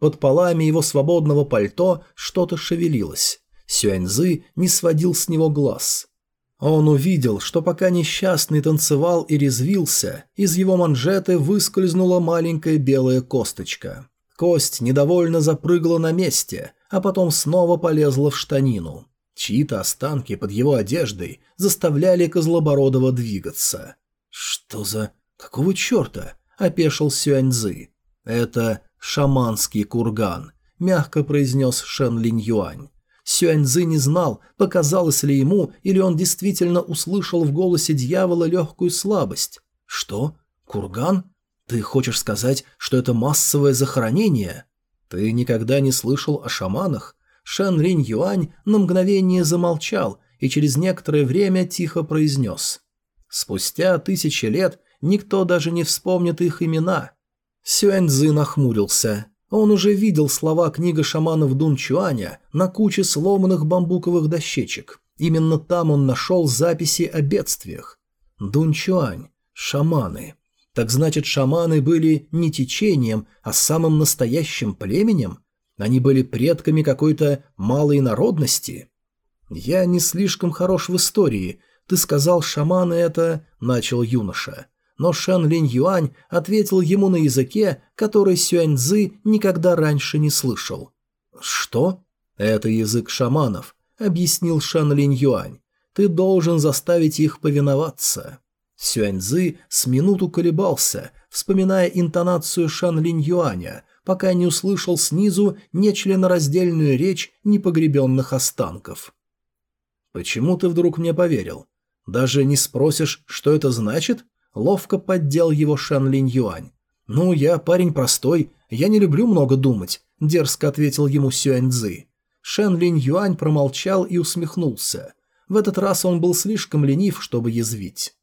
Под полами его свободного пальто что-то шевелилось. Сюаньзы не сводил с него глаз – он увидел, что пока несчастный танцевал и резвился, из его манжеты выскользнула маленькая белая косточка. Кость недовольно запрыгала на месте, а потом снова полезла в штанину. Чьи-то останки под его одеждой заставляли Козлобородова двигаться. «Что за... какого черта?» – опешил Сюаньзы. «Это шаманский курган», – мягко произнес Шен Линь Юань. Сюаньзы не знал, показалось ли ему, или он действительно услышал в голосе дьявола легкую слабость. «Что? Курган? Ты хочешь сказать, что это массовое захоронение?» «Ты никогда не слышал о шаманах?» Шэн Ринь Юань на мгновение замолчал и через некоторое время тихо произнес. «Спустя тысячи лет никто даже не вспомнит их имена». Сюэньцзы нахмурился. Он уже видел слова книга шаманов Дунчуаня на куче сломанных бамбуковых дощечек. Именно там он нашел записи о бедствиях. Дун Шаманы. Так значит, шаманы были не течением, а самым настоящим племенем? Они были предками какой-то малой народности? «Я не слишком хорош в истории. Ты сказал, шаманы это...» – начал юноша но Шан Линь Юань ответил ему на языке, который Сюань Цзы никогда раньше не слышал. «Что?» «Это язык шаманов», — объяснил Шан Линь Юань. «Ты должен заставить их повиноваться». Сюань Цзы с минуту колебался, вспоминая интонацию Шан Линь Юаня, пока не услышал снизу нечленораздельную речь непогребенных останков. «Почему ты вдруг мне поверил? Даже не спросишь, что это значит?» Ловко поддел его Шан Линь Юань. «Ну, я парень простой, я не люблю много думать», – дерзко ответил ему Сюань Цзы. Шен Линь Юань промолчал и усмехнулся. В этот раз он был слишком ленив, чтобы язвить.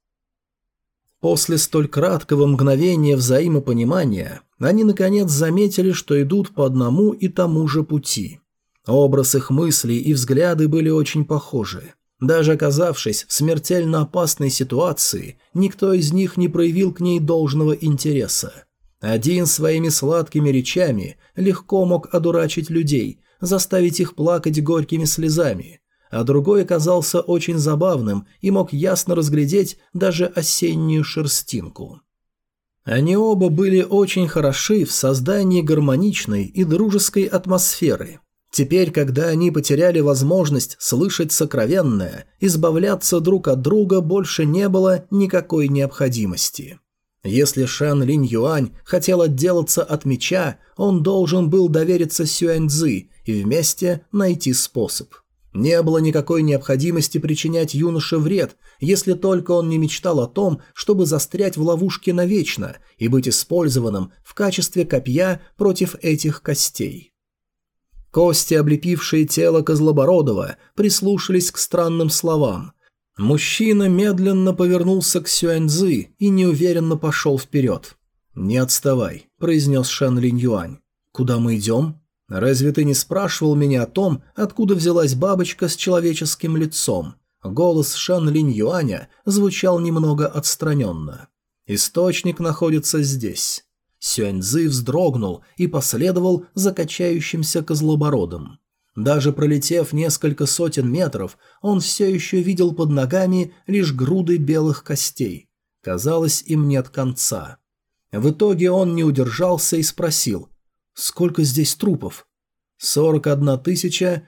После столь краткого мгновения взаимопонимания они наконец заметили, что идут по одному и тому же пути. Образ их мыслей и взгляды были очень похожи. Даже оказавшись в смертельно опасной ситуации, никто из них не проявил к ней должного интереса. Один своими сладкими речами легко мог одурачить людей, заставить их плакать горькими слезами, а другой оказался очень забавным и мог ясно разглядеть даже осеннюю шерстинку. Они оба были очень хороши в создании гармоничной и дружеской атмосферы, Теперь, когда они потеряли возможность слышать сокровенное, избавляться друг от друга больше не было никакой необходимости. Если Шан Линь Юань хотел отделаться от меча, он должен был довериться Сюаньцзы и вместе найти способ. Не было никакой необходимости причинять юноше вред, если только он не мечтал о том, чтобы застрять в ловушке навечно и быть использованным в качестве копья против этих костей. Кости, облепившие тело Козлобородова, прислушались к странным словам. Мужчина медленно повернулся к Сюэньзы и неуверенно пошел вперед. «Не отставай», – произнес Шан Линь Юань. «Куда мы идем? Разве ты не спрашивал меня о том, откуда взялась бабочка с человеческим лицом?» Голос Шан Линь Юаня звучал немного отстраненно. «Источник находится здесь». Сюаньзы вздрогнул и последовал за качающимся козлобородом. Даже пролетев несколько сотен метров, он все еще видел под ногами лишь груды белых костей. Казалось, им нет конца. В итоге он не удержался и спросил, «Сколько здесь трупов?» «41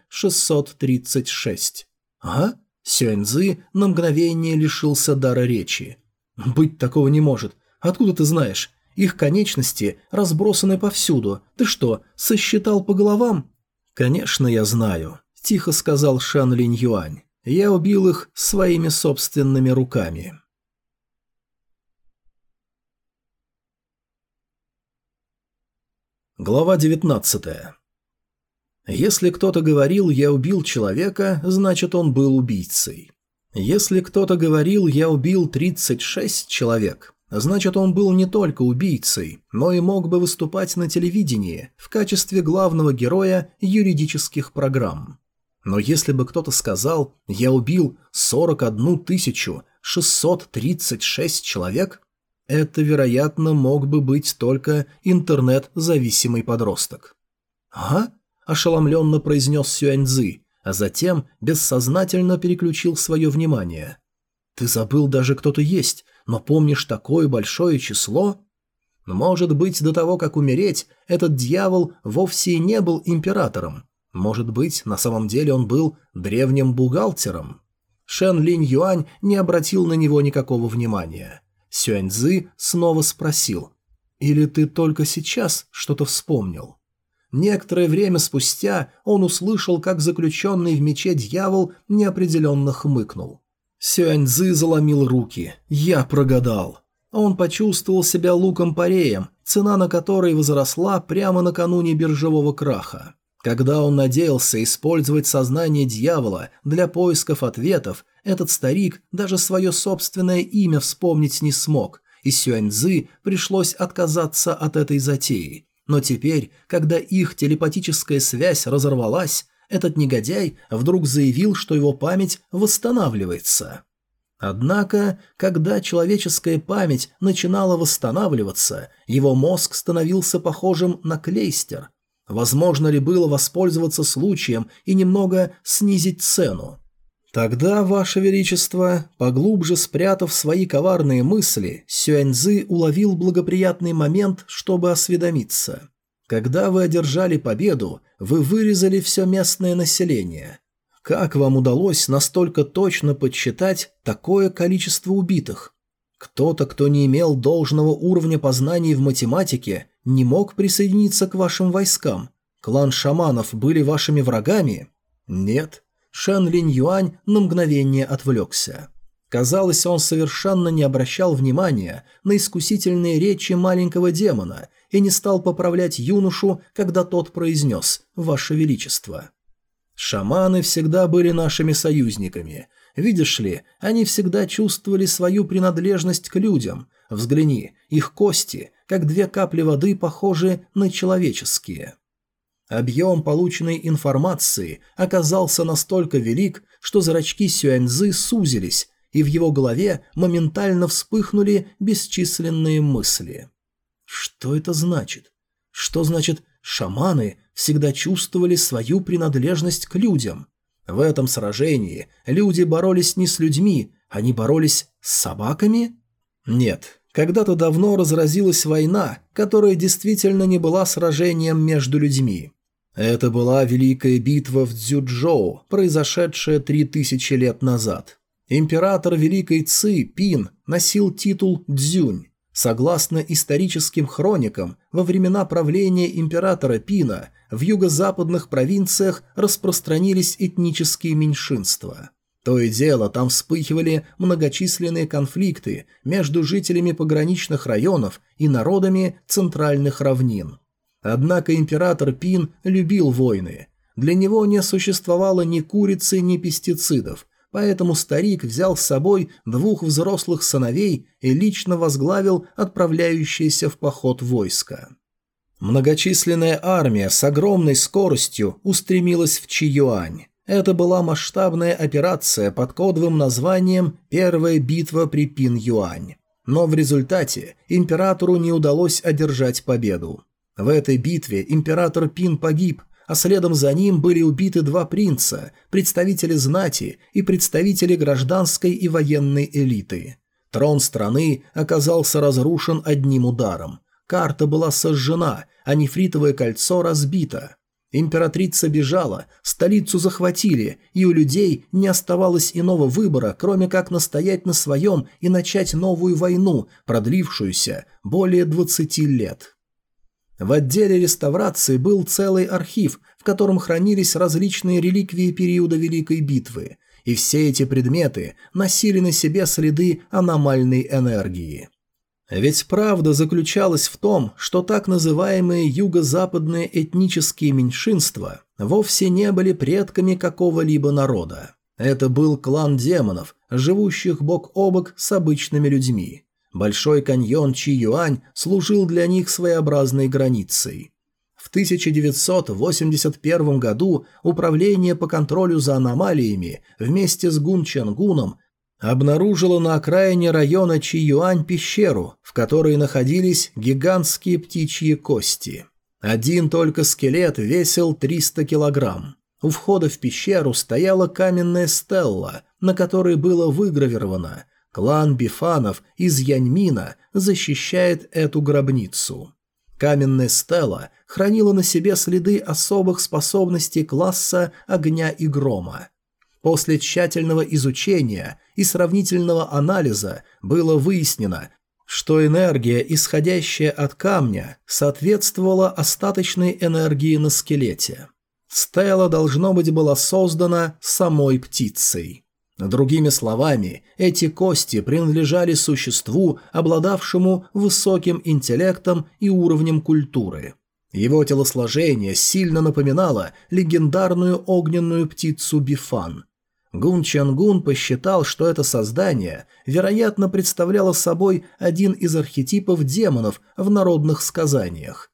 636». «А?» Сюэньзы на мгновение лишился дара речи. «Быть такого не может. Откуда ты знаешь? Их конечности разбросаны повсюду. Ты что, сосчитал по головам?» «Конечно, я знаю», – тихо сказал Шан Линь Юань. «Я убил их своими собственными руками». Глава 19. Если кто-то говорил «я убил человека», значит он был убийцей. Если кто-то говорил «я убил 36 человек», Значит, он был не только убийцей, но и мог бы выступать на телевидении в качестве главного героя юридических программ. Но если бы кто-то сказал «я убил 41 636 человек», это, вероятно, мог бы быть только интернет-зависимый подросток. «А?» – ошеломленно произнес Сюаньзы, а затем бессознательно переключил свое внимание. «Ты забыл даже кто-то есть, но помнишь такое большое число? Может быть, до того, как умереть, этот дьявол вовсе и не был императором. Может быть, на самом деле он был древним бухгалтером. Шен Линь Юань не обратил на него никакого внимания. Сюань Цзы снова спросил. «Или ты только сейчас что-то вспомнил?» Некоторое время спустя он услышал, как заключенный в мече дьявол неопределенно хмыкнул. Сюаньзы заломил руки. «Я прогадал». Он почувствовал себя луком-пореем, цена на который возросла прямо накануне биржевого краха. Когда он надеялся использовать сознание дьявола для поисков ответов, этот старик даже свое собственное имя вспомнить не смог, и Сюаньзы пришлось отказаться от этой затеи. Но теперь, когда их телепатическая связь разорвалась, этот негодяй вдруг заявил, что его память восстанавливается. Однако, когда человеческая память начинала восстанавливаться, его мозг становился похожим на клейстер. Возможно ли было воспользоваться случаем и немного снизить цену? Тогда, Ваше Величество, поглубже спрятав свои коварные мысли, Сюэньзы уловил благоприятный момент, чтобы осведомиться – когда вы одержали победу, вы вырезали все местное население. Как вам удалось настолько точно подсчитать такое количество убитых? Кто-то, кто не имел должного уровня познаний в математике, не мог присоединиться к вашим войскам. Клан шаманов были вашими врагами? Нет. Шэн Линь Юань на мгновение отвлекся. Казалось, он совершенно не обращал внимания на искусительные речи маленького демона – и не стал поправлять юношу, когда тот произнес «Ваше Величество». Шаманы всегда были нашими союзниками. Видишь ли, они всегда чувствовали свою принадлежность к людям. Взгляни, их кости, как две капли воды, похожи на человеческие. Объем полученной информации оказался настолько велик, что зрачки Сюаньзы сузились, и в его голове моментально вспыхнули бесчисленные мысли. Что это значит? Что значит «шаманы» всегда чувствовали свою принадлежность к людям? В этом сражении люди боролись не с людьми, они боролись с собаками? Нет, когда-то давно разразилась война, которая действительно не была сражением между людьми. Это была великая битва в Дзюджоу, произошедшая 3000 лет назад. Император Великой Ци Пин носил титул Дзюнь, Согласно историческим хроникам, во времена правления императора Пина в юго-западных провинциях распространились этнические меньшинства. То и дело, там вспыхивали многочисленные конфликты между жителями пограничных районов и народами центральных равнин. Однако император Пин любил войны. Для него не существовало ни курицы, ни пестицидов – поэтому старик взял с собой двух взрослых сыновей и лично возглавил отправляющееся в поход войско. Многочисленная армия с огромной скоростью устремилась в Чиюань. Это была масштабная операция под кодовым названием «Первая битва при Пин-Юань». Но в результате императору не удалось одержать победу. В этой битве император Пин погиб, а следом за ним были убиты два принца, представители знати и представители гражданской и военной элиты. Трон страны оказался разрушен одним ударом. Карта была сожжена, а нефритовое кольцо разбито. Императрица бежала, столицу захватили, и у людей не оставалось иного выбора, кроме как настоять на своем и начать новую войну, продлившуюся более 20 лет. В отделе реставрации был целый архив, в котором хранились различные реликвии периода Великой Битвы, и все эти предметы носили на себе следы аномальной энергии. Ведь правда заключалась в том, что так называемые юго-западные этнические меньшинства вовсе не были предками какого-либо народа. Это был клан демонов, живущих бок о бок с обычными людьми. Большой каньон Чи-Юань служил для них своеобразной границей. В 1981 году Управление по контролю за аномалиями вместе с Гун Чангуном обнаружило на окраине района Чи-Юань пещеру, в которой находились гигантские птичьи кости. Один только скелет весил 300 килограмм. У входа в пещеру стояла каменная стелла, на которой было выгравировано Клан Бифанов из Яньмина защищает эту гробницу. Каменная стела хранила на себе следы особых способностей класса огня и грома. После тщательного изучения и сравнительного анализа было выяснено, что энергия, исходящая от камня, соответствовала остаточной энергии на скелете. Стела, должно быть, была создана самой птицей. Другими словами, эти кости принадлежали существу, обладавшему высоким интеллектом и уровнем культуры. Его телосложение сильно напоминало легендарную огненную птицу Бифан. Гун Чангун посчитал, что это создание, вероятно, представляло собой один из архетипов демонов в народных сказаниях,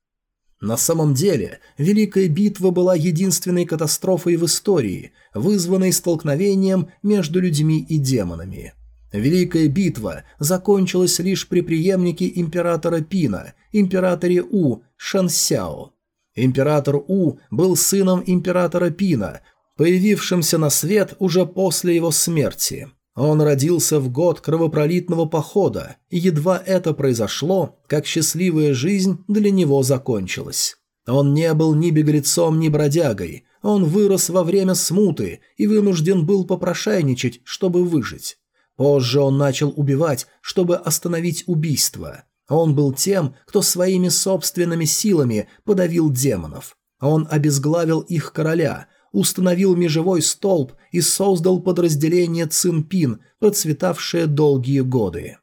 на самом деле, Великая битва была единственной катастрофой в истории, вызванной столкновением между людьми и демонами. Великая битва закончилась лишь при преемнике императора Пина, императоре У Шансяо. Император У был сыном императора Пина, появившимся на свет уже после его смерти – он родился в год кровопролитного похода, и едва это произошло, как счастливая жизнь для него закончилась. Он не был ни беглецом, ни бродягой, он вырос во время смуты и вынужден был попрошайничать, чтобы выжить. Позже он начал убивать, чтобы остановить убийство. Он был тем, кто своими собственными силами подавил демонов. Он обезглавил их короля – установил межевой столб и создал подразделение Цинпин, процветавшее долгие годы.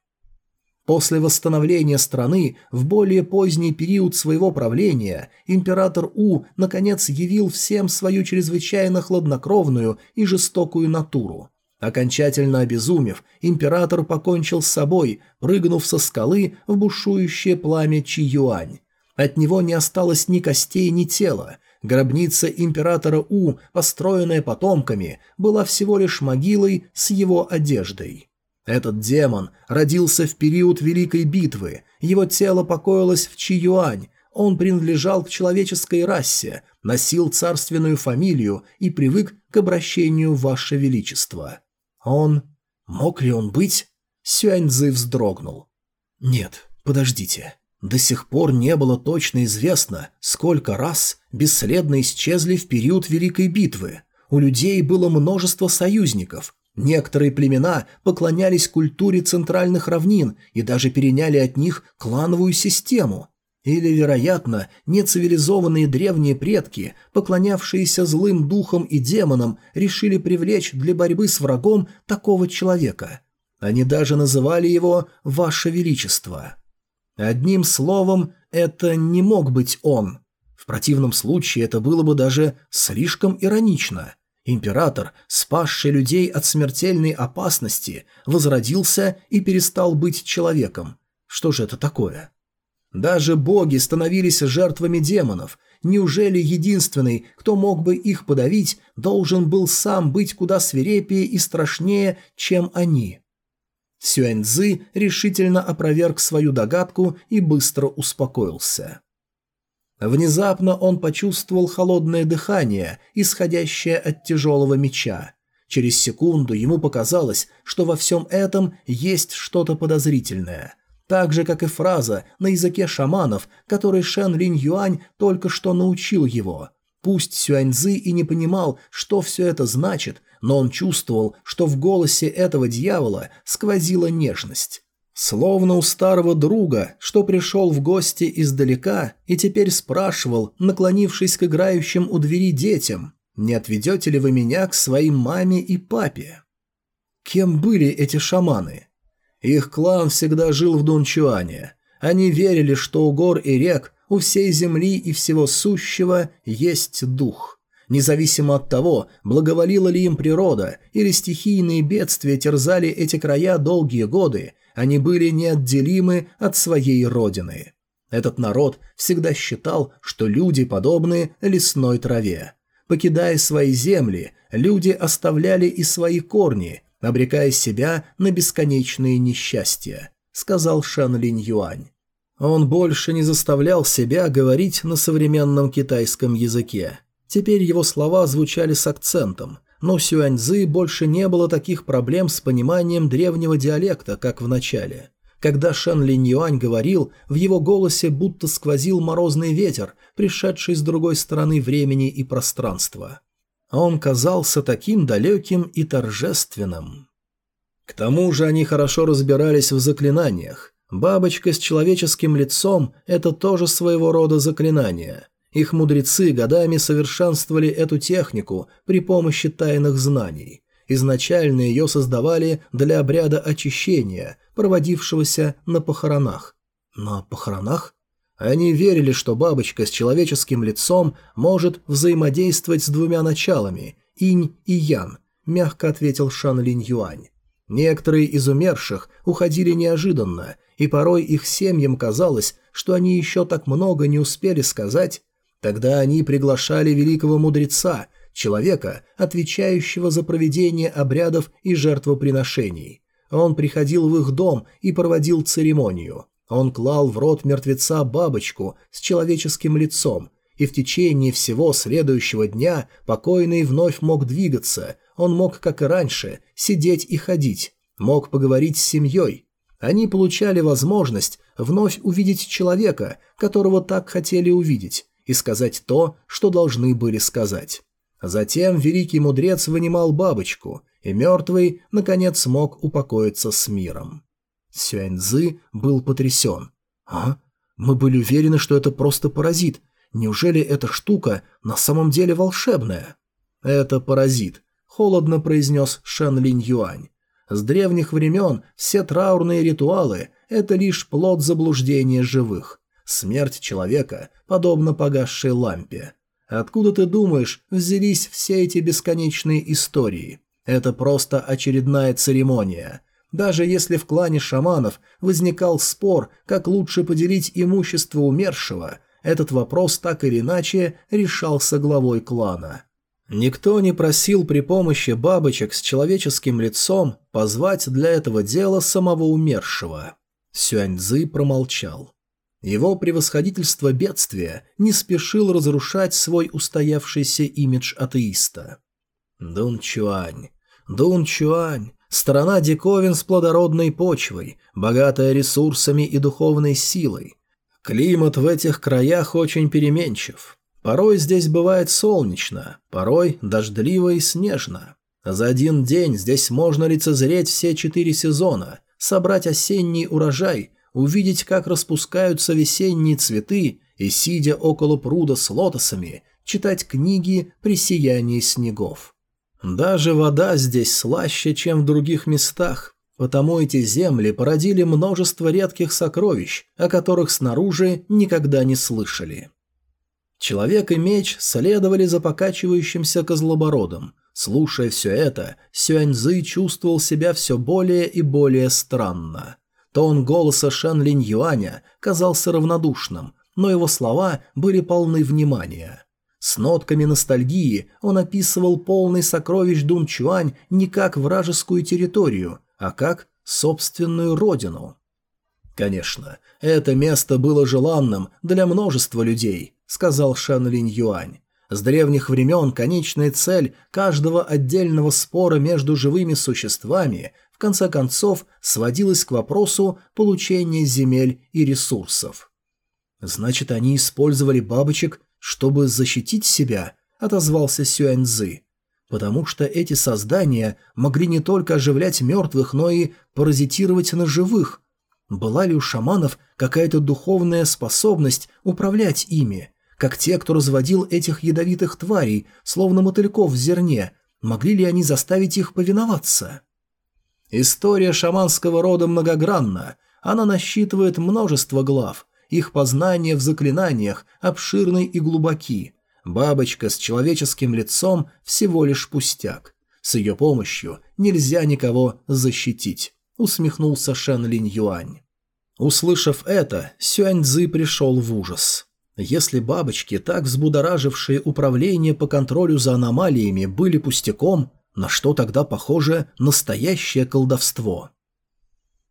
После восстановления страны в более поздний период своего правления император У наконец явил всем свою чрезвычайно хладнокровную и жестокую натуру. Окончательно обезумев, император покончил с собой, прыгнув со скалы в бушующее пламя Чиюань. От него не осталось ни костей, ни тела, Гробница императора У, построенная потомками, была всего лишь могилой с его одеждой. Этот демон родился в период Великой Битвы, его тело покоилось в Чиюань, он принадлежал к человеческой расе, носил царственную фамилию и привык к обращению «Ваше Величество». Он... Мог ли он быть? Сюаньзы вздрогнул. «Нет, подождите. До сих пор не было точно известно, сколько раз бесследно исчезли в период Великой Битвы. У людей было множество союзников. Некоторые племена поклонялись культуре центральных равнин и даже переняли от них клановую систему. Или, вероятно, нецивилизованные древние предки, поклонявшиеся злым духам и демонам, решили привлечь для борьбы с врагом такого человека. Они даже называли его «Ваше Величество». Одним словом, это не мог быть он. В противном случае это было бы даже слишком иронично. Император, спасший людей от смертельной опасности, возродился и перестал быть человеком. Что же это такое? Даже боги становились жертвами демонов. Неужели единственный, кто мог бы их подавить, должен был сам быть куда свирепее и страшнее, чем они?» Сюэньзы решительно опроверг свою догадку и быстро успокоился. Внезапно он почувствовал холодное дыхание, исходящее от тяжелого меча. Через секунду ему показалось, что во всем этом есть что-то подозрительное. Так же, как и фраза на языке шаманов, которой Шен Линь Юань только что научил его. Пусть Сюаньзы и не понимал, что все это значит, но он чувствовал, что в голосе этого дьявола сквозила нежность. Словно у старого друга, что пришел в гости издалека и теперь спрашивал, наклонившись к играющим у двери детям, «Не отведете ли вы меня к своей маме и папе?» Кем были эти шаманы? Их клан всегда жил в Дунчуане. Они верили, что у гор и рек, у всей земли и всего сущего есть дух. Независимо от того, благоволила ли им природа или стихийные бедствия терзали эти края долгие годы, они были неотделимы от своей родины. Этот народ всегда считал, что люди подобны лесной траве. Покидая свои земли, люди оставляли и свои корни, обрекая себя на бесконечные несчастья, сказал Шан Линь Юань. Он больше не заставлял себя говорить на современном китайском языке. Теперь его слова звучали с акцентом, но у Сюаньзы больше не было таких проблем с пониманием древнего диалекта, как в начале. Когда Шен Линьюань говорил, в его голосе будто сквозил морозный ветер, пришедший с другой стороны времени и пространства. А он казался таким далеким и торжественным. К тому же они хорошо разбирались в заклинаниях. Бабочка с человеческим лицом – это тоже своего рода заклинание – их мудрецы годами совершенствовали эту технику при помощи тайных знаний. Изначально ее создавали для обряда очищения, проводившегося на похоронах. На похоронах? Они верили, что бабочка с человеческим лицом может взаимодействовать с двумя началами – инь и ян, мягко ответил Шан Линь Юань. Некоторые из умерших уходили неожиданно, и порой их семьям казалось, что они еще так много не успели сказать, Тогда они приглашали великого мудреца, человека, отвечающего за проведение обрядов и жертвоприношений. Он приходил в их дом и проводил церемонию. Он клал в рот мертвеца бабочку с человеческим лицом, и в течение всего следующего дня покойный вновь мог двигаться, он мог, как и раньше, сидеть и ходить, мог поговорить с семьей. Они получали возможность вновь увидеть человека, которого так хотели увидеть, и сказать то, что должны были сказать. Затем великий мудрец вынимал бабочку, и мертвый, наконец, смог упокоиться с миром. Сюаньзы был потрясен. «А? Мы были уверены, что это просто паразит. Неужели эта штука на самом деле волшебная?» «Это паразит», — холодно произнес Шан Линь Юань. «С древних времен все траурные ритуалы — это лишь плод заблуждения живых. Смерть человека подобна погасшей лампе. Откуда ты думаешь, взялись все эти бесконечные истории? Это просто очередная церемония. Даже если в клане шаманов возникал спор, как лучше поделить имущество умершего, этот вопрос так или иначе решался главой клана. Никто не просил при помощи бабочек с человеческим лицом позвать для этого дела самого умершего. Сюаньзы промолчал. Его превосходительство бедствия не спешил разрушать свой устоявшийся имидж атеиста. Дун Чуань. Дун Чуань. Страна диковин с плодородной почвой, богатая ресурсами и духовной силой. Климат в этих краях очень переменчив. Порой здесь бывает солнечно, порой дождливо и снежно. За один день здесь можно лицезреть все четыре сезона, собрать осенний урожай увидеть, как распускаются весенние цветы, и, сидя около пруда с лотосами, читать книги при сиянии снегов. Даже вода здесь слаще, чем в других местах, потому эти земли породили множество редких сокровищ, о которых снаружи никогда не слышали. Человек и меч следовали за покачивающимся козлобородом. Слушая все это, Сюаньзы чувствовал себя все более и более странно. Тон голоса Шэн Линь Юаня казался равнодушным, но его слова были полны внимания. С нотками ностальгии он описывал полный сокровищ Дун Чуань не как вражескую территорию, а как собственную родину. «Конечно, это место было желанным для множества людей», — сказал Шан Линь Юань. «С древних времен конечная цель каждого отдельного спора между живыми существами в конце концов сводилось к вопросу получения земель и ресурсов. «Значит, они использовали бабочек, чтобы защитить себя», — отозвался Сюэньзы. «Потому что эти создания могли не только оживлять мертвых, но и паразитировать на живых. Была ли у шаманов какая-то духовная способность управлять ими?» как те, кто разводил этих ядовитых тварей, словно мотыльков в зерне, могли ли они заставить их повиноваться? История шаманского рода многогранна, она насчитывает множество глав, их познания в заклинаниях обширны и глубоки. Бабочка с человеческим лицом всего лишь пустяк. С ее помощью нельзя никого защитить», — усмехнулся Шен Линь Юань. Услышав это, Сюань Цзы пришел в ужас. Если бабочки, так взбудоражившие управление по контролю за аномалиями, были пустяком, на что тогда похоже настоящее колдовство?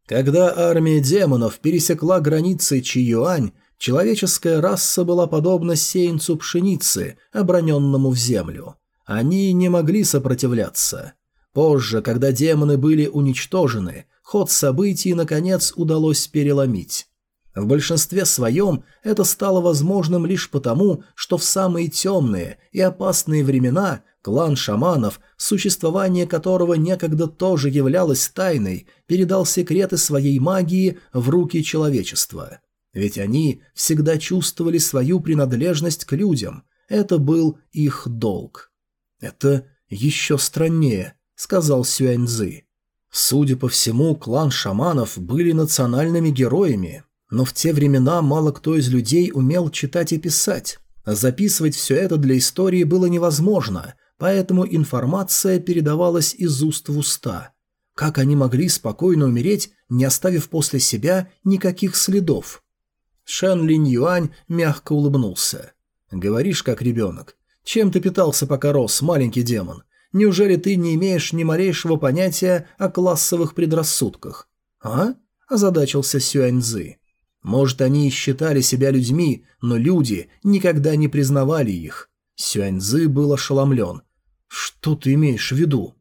Когда армия демонов пересекла границы Чиюань, человеческая раса была подобна сеянцу пшеницы, оброненному в землю. Они не могли сопротивляться. Позже, когда демоны были уничтожены, ход событий, наконец, удалось переломить. В большинстве своем это стало возможным лишь потому, что в самые темные и опасные времена Клан шаманов, существование которого некогда тоже являлось тайной, передал секреты своей магии в руки человечества. Ведь они всегда чувствовали свою принадлежность к людям. Это был их долг. «Это еще страннее», — сказал Сюэньзы. Судя по всему, клан шаманов были национальными героями, но в те времена мало кто из людей умел читать и писать. Записывать все это для истории было невозможно, поэтому информация передавалась из уст в уста. Как они могли спокойно умереть, не оставив после себя никаких следов? Шан Линь Юань мягко улыбнулся. «Говоришь, как ребенок. Чем ты питался, пока рос, маленький демон? Неужели ты не имеешь ни малейшего понятия о классовых предрассудках?» «А?» – озадачился Сюаньзы. Может, они и считали себя людьми, но люди никогда не признавали их. Сюаньзы был ошеломлен. «Что ты имеешь в виду?»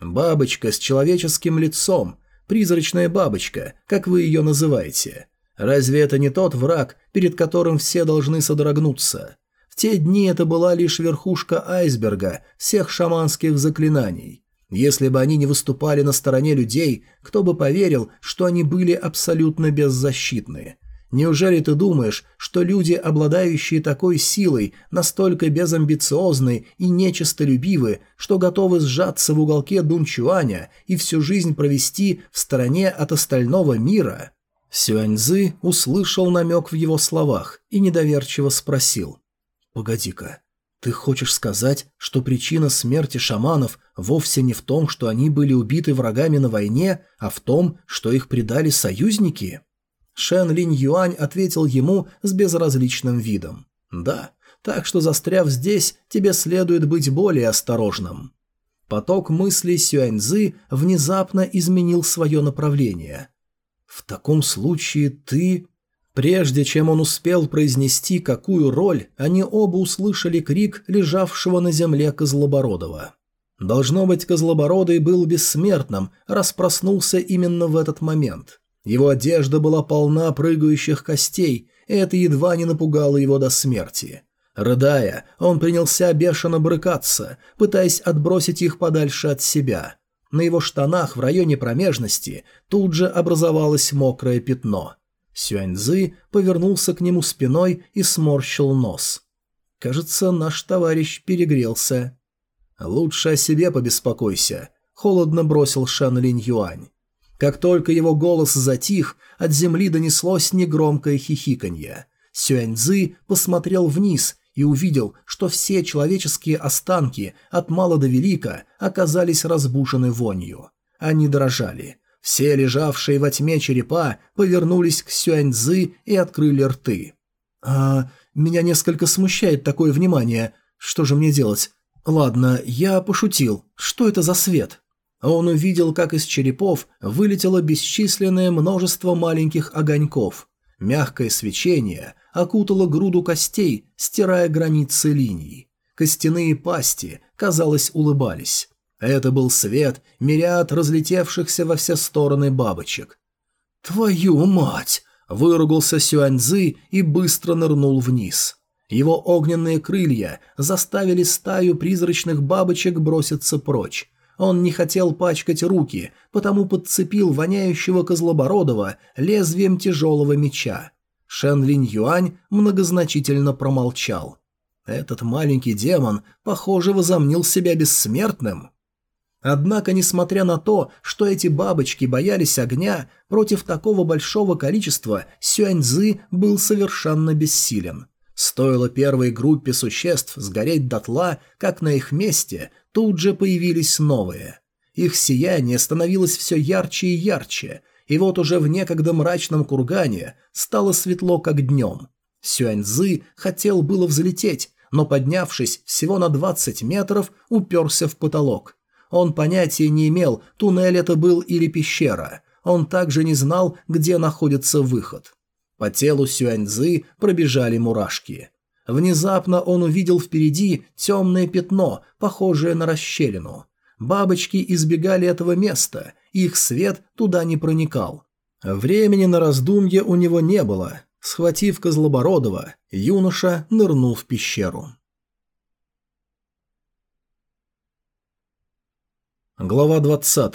«Бабочка с человеческим лицом. Призрачная бабочка, как вы ее называете. Разве это не тот враг, перед которым все должны содрогнуться?» В те дни это была лишь верхушка айсберга всех шаманских заклинаний. Если бы они не выступали на стороне людей, кто бы поверил, что они были абсолютно беззащитны. Неужели ты думаешь, что люди, обладающие такой силой, настолько безамбициозны и нечистолюбивы, что готовы сжаться в уголке Дунчуаня и всю жизнь провести в стороне от остального мира? Сюаньзы услышал намек в его словах и недоверчиво спросил. «Погоди-ка, ты хочешь сказать, что причина смерти шаманов вовсе не в том, что они были убиты врагами на войне, а в том, что их предали союзники?» Шен Линь Юань ответил ему с безразличным видом. «Да, так что застряв здесь, тебе следует быть более осторожным». Поток мыслей Сюаньзы внезапно изменил свое направление. «В таком случае ты...» Прежде чем он успел произнести, какую роль, они оба услышали крик лежавшего на земле Козлобородова. Должно быть, Козлобородый был бессмертным, раз именно в этот момент. Его одежда была полна прыгающих костей, и это едва не напугало его до смерти. Рыдая, он принялся бешено брыкаться, пытаясь отбросить их подальше от себя. На его штанах в районе промежности тут же образовалось мокрое пятно. Сюаньзы повернулся к нему спиной и сморщил нос. «Кажется, наш товарищ перегрелся». «Лучше о себе побеспокойся», — холодно бросил Шан Линь Юань. Как только его голос затих, от земли донеслось негромкое хихиканье. Сюаньзы посмотрел вниз и увидел, что все человеческие останки от мала до велика оказались разбушены вонью. Они дрожали. Все лежавшие во тьме черепа повернулись к Сюаньзы и открыли рты. «А, меня несколько смущает такое внимание. Что же мне делать? Ладно, я пошутил. Что это за свет?» он увидел, как из черепов вылетело бесчисленное множество маленьких огоньков. Мягкое свечение окутало груду костей, стирая границы линий. Костяные пасти, казалось, улыбались. Это был свет мириад разлетевшихся во все стороны бабочек. «Твою мать!» – выругался Сюаньзы и быстро нырнул вниз. Его огненные крылья заставили стаю призрачных бабочек броситься прочь. Он не хотел пачкать руки, потому подцепил воняющего Козлобородова лезвием тяжелого меча. Шен Линь Юань многозначительно промолчал. Этот маленький демон, похоже, возомнил себя бессмертным. Однако, несмотря на то, что эти бабочки боялись огня, против такого большого количества Сюаньзы был совершенно бессилен. Стоило первой группе существ сгореть дотла, как на их месте тут же появились новые. Их сияние становилось все ярче и ярче, и вот уже в некогда мрачном кургане стало светло, как днем. Сюаньзы хотел было взлететь, но, поднявшись всего на 20 метров, уперся в потолок. Он понятия не имел, туннель это был или пещера. Он также не знал, где находится выход. По телу Сюаньзы пробежали мурашки. Внезапно он увидел впереди темное пятно, похожее на расщелину. Бабочки избегали этого места, их свет туда не проникал. Времени на раздумье у него не было. Схватив Козлобородова, юноша нырнул в пещеру. Глава 20.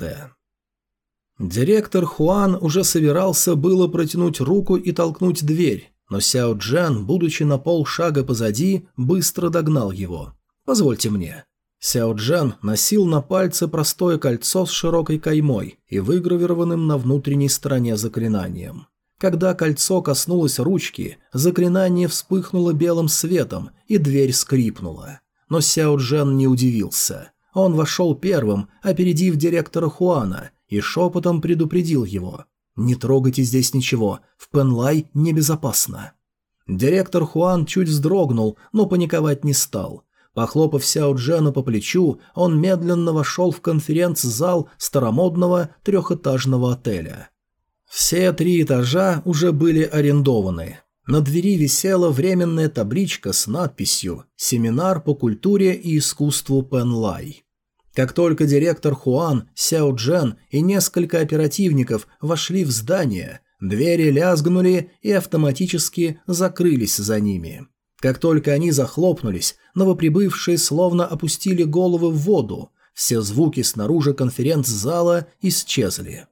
Директор Хуан уже собирался было протянуть руку и толкнуть дверь, но Сяо Джан, будучи на полшага позади, быстро догнал его. «Позвольте мне». Сяо Джан носил на пальце простое кольцо с широкой каймой и выгравированным на внутренней стороне заклинанием. Когда кольцо коснулось ручки, заклинание вспыхнуло белым светом, и дверь скрипнула. Но Сяо Джан не удивился. Он вошел первым, опередив директора Хуана, и шепотом предупредил его. Не трогайте здесь ничего, в Пенлай небезопасно. Директор Хуан чуть вздрогнул, но паниковать не стал. Похлопав Сяо Джена по плечу, он медленно вошел в конференц-зал старомодного трехэтажного отеля. Все три этажа уже были арендованы. На двери висела временная табличка с надписью «Семинар по культуре и искусству Пенлай». Как только директор Хуан, Сяо Джен и несколько оперативников вошли в здание, двери лязгнули и автоматически закрылись за ними. Как только они захлопнулись, новоприбывшие словно опустили головы в воду, все звуки снаружи конференц-зала исчезли.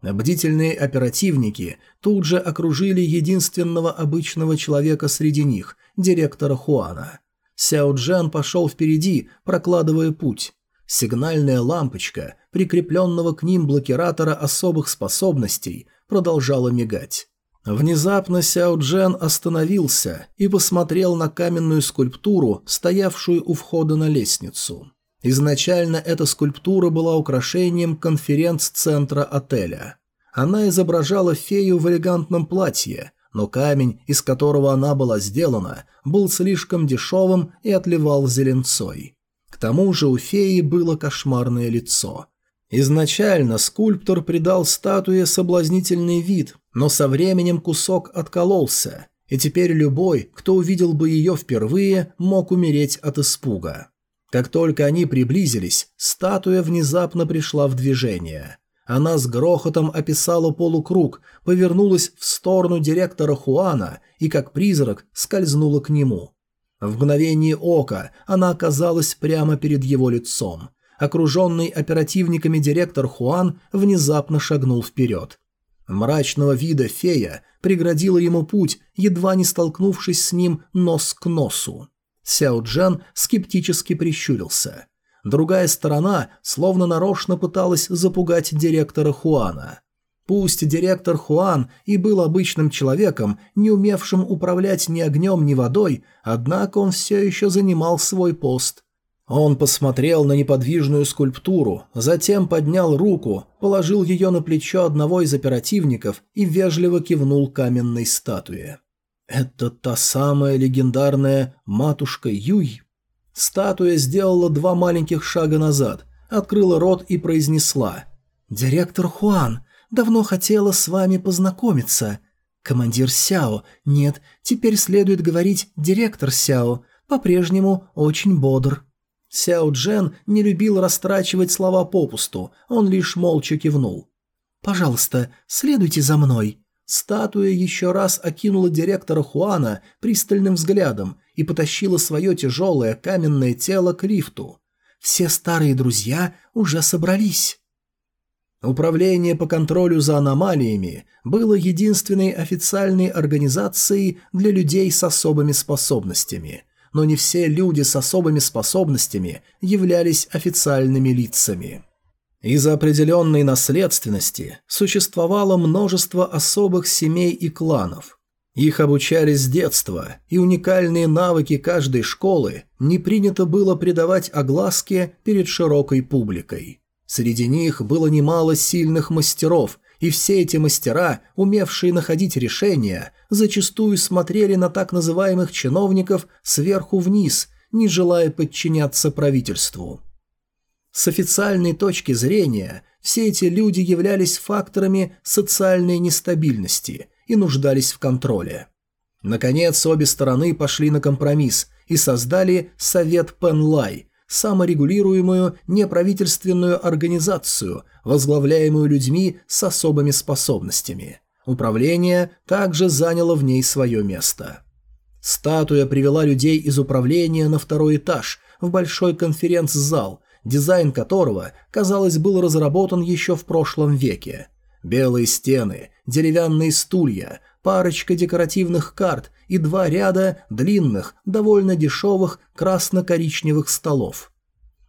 Бдительные оперативники тут же окружили единственного обычного человека среди них, директора Хуана. Сяо Джан пошел впереди, прокладывая путь. Сигнальная лампочка, прикрепленного к ним блокиратора особых способностей, продолжала мигать. Внезапно Сяо Джен остановился и посмотрел на каменную скульптуру, стоявшую у входа на лестницу. Изначально эта скульптура была украшением конференц-центра отеля. Она изображала фею в элегантном платье, но камень, из которого она была сделана, был слишком дешевым и отливал зеленцой. К тому же у феи было кошмарное лицо. Изначально скульптор придал статуе соблазнительный вид, но со временем кусок откололся, и теперь любой, кто увидел бы ее впервые, мог умереть от испуга. Как только они приблизились, статуя внезапно пришла в движение. Она с грохотом описала полукруг, повернулась в сторону директора Хуана и, как призрак, скользнула к нему. В мгновение ока она оказалась прямо перед его лицом. Окруженный оперативниками директор Хуан внезапно шагнул вперед. Мрачного вида фея преградила ему путь, едва не столкнувшись с ним нос к носу. Сяо Джан скептически прищурился. Другая сторона словно нарочно пыталась запугать директора Хуана. Пусть директор Хуан и был обычным человеком, не умевшим управлять ни огнем, ни водой, однако он все еще занимал свой пост. Он посмотрел на неподвижную скульптуру, затем поднял руку, положил ее на плечо одного из оперативников и вежливо кивнул каменной статуе. «Это та самая легендарная матушка Юй?» Статуя сделала два маленьких шага назад, открыла рот и произнесла «Директор Хуан, давно хотела с вами познакомиться». «Командир Сяо. Нет, теперь следует говорить директор Сяо. По-прежнему очень бодр». Сяо Джен не любил растрачивать слова попусту, он лишь молча кивнул. «Пожалуйста, следуйте за мной». Статуя еще раз окинула директора Хуана пристальным взглядом и потащила свое тяжелое каменное тело к лифту. Все старые друзья уже собрались. Управление по контролю за аномалиями было единственной официальной организацией для людей с особыми способностями, но не все люди с особыми способностями являлись официальными лицами. Из-за определенной наследственности существовало множество особых семей и кланов. Их обучали с детства, и уникальные навыки каждой школы не принято было придавать огласке перед широкой публикой. Среди них было немало сильных мастеров, и все эти мастера, умевшие находить решения, зачастую смотрели на так называемых чиновников сверху вниз, не желая подчиняться правительству. С официальной точки зрения все эти люди являлись факторами социальной нестабильности и нуждались в контроле. Наконец, обе стороны пошли на компромисс и создали Совет Пенлай, саморегулируемую неправительственную организацию, возглавляемую людьми с особыми способностями. Управление также заняло в ней свое место. Статуя привела людей из управления на второй этаж, в большой конференц-зал, дизайн которого, казалось, был разработан еще в прошлом веке. Белые стены, деревянные стулья, парочка декоративных карт и два ряда длинных, довольно дешевых красно-коричневых столов.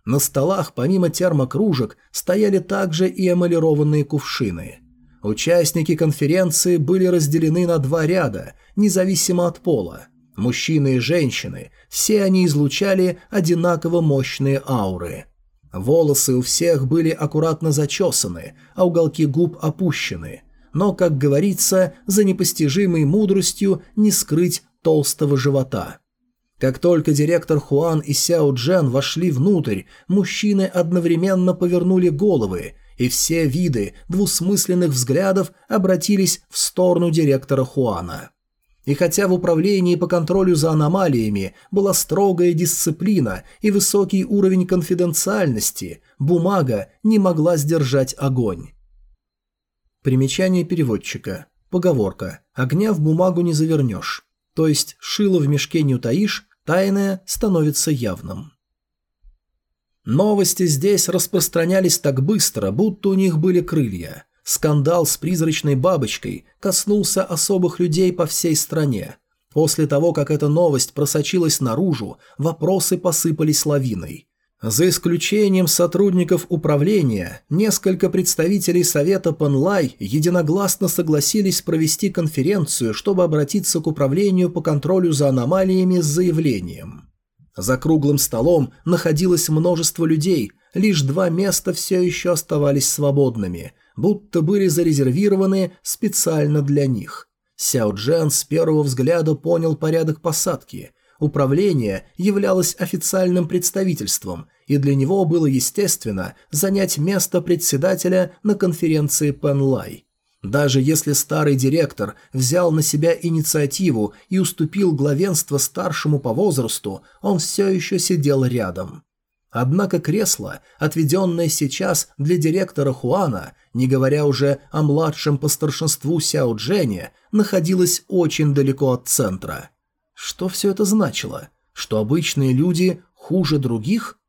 На столах помимо термокружек стояли также и эмалированные кувшины. Участники конференции были разделены на два ряда, независимо от пола. Мужчины и женщины, все они излучали одинаково мощные ауры. Волосы у всех были аккуратно зачесаны, а уголки губ опущены – но, как говорится, за непостижимой мудростью не скрыть толстого живота. Как только директор Хуан и Сяо Джен вошли внутрь, мужчины одновременно повернули головы, и все виды двусмысленных взглядов обратились в сторону директора Хуана. И хотя в управлении по контролю за аномалиями была строгая дисциплина и высокий уровень конфиденциальности, бумага не могла сдержать огонь. Примечание переводчика. Поговорка «Огня в бумагу не завернешь». То есть «шило в мешке не утаишь», тайное становится явным. Новости здесь распространялись так быстро, будто у них были крылья. Скандал с призрачной бабочкой коснулся особых людей по всей стране. После того, как эта новость просочилась наружу, вопросы посыпались лавиной. За исключением сотрудников управления, несколько представителей Совета Панлай единогласно согласились провести конференцию, чтобы обратиться к управлению по контролю за аномалиями с заявлением. За круглым столом находилось множество людей, лишь два места все еще оставались свободными, будто были зарезервированы специально для них. Сяо Джен с первого взгляда понял порядок посадки – Управление являлось официальным представительством, и для него было естественно занять место председателя на конференции Пенлай. Даже если старый директор взял на себя инициативу и уступил главенство старшему по возрасту, он все еще сидел рядом. Однако кресло, отведенное сейчас для директора Хуана, не говоря уже о младшем по старшинству Сяо Джене, находилось очень далеко от центра. Что все это значило? Что обычные люди хуже других?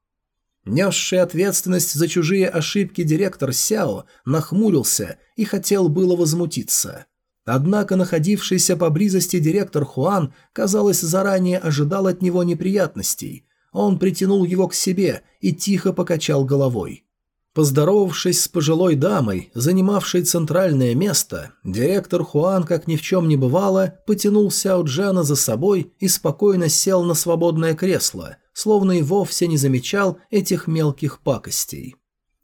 Несший ответственность за чужие ошибки директор Сяо нахмурился и хотел было возмутиться. Однако находившийся поблизости директор Хуан, казалось, заранее ожидал от него неприятностей. Он притянул его к себе и тихо покачал головой. Поздоровавшись с пожилой дамой, занимавшей центральное место, директор Хуан, как ни в чем не бывало, потянул Сяо Джана за собой и спокойно сел на свободное кресло, словно и вовсе не замечал этих мелких пакостей.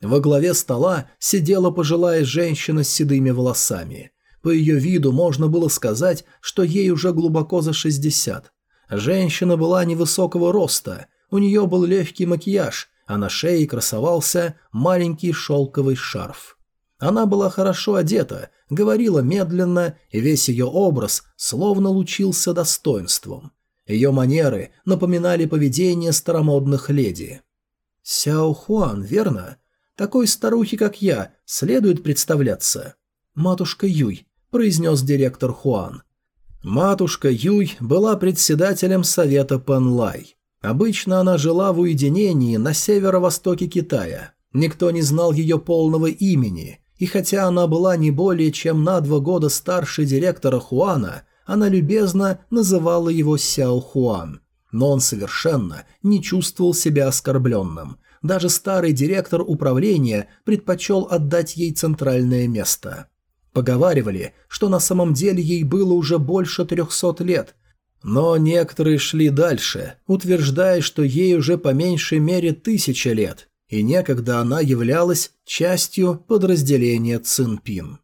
Во главе стола сидела пожилая женщина с седыми волосами. По ее виду можно было сказать, что ей уже глубоко за 60. Женщина была невысокого роста, у нее был легкий макияж – а на шее красовался маленький шелковый шарф. Она была хорошо одета, говорила медленно, и весь ее образ словно лучился достоинством. Ее манеры напоминали поведение старомодных леди. «Сяо Хуан, верно? Такой старухи, как я, следует представляться». «Матушка Юй», – произнес директор Хуан. Матушка Юй была председателем совета Пан Лай. Обычно она жила в уединении на северо-востоке Китая. Никто не знал ее полного имени, и хотя она была не более чем на два года старше директора Хуана, она любезно называла его Сяо Хуан. Но он совершенно не чувствовал себя оскорбленным. Даже старый директор управления предпочел отдать ей центральное место. Поговаривали, что на самом деле ей было уже больше 300 лет – но некоторые шли дальше, утверждая, что ей уже по меньшей мере тысяча лет, и некогда она являлась частью подразделения Цинпин.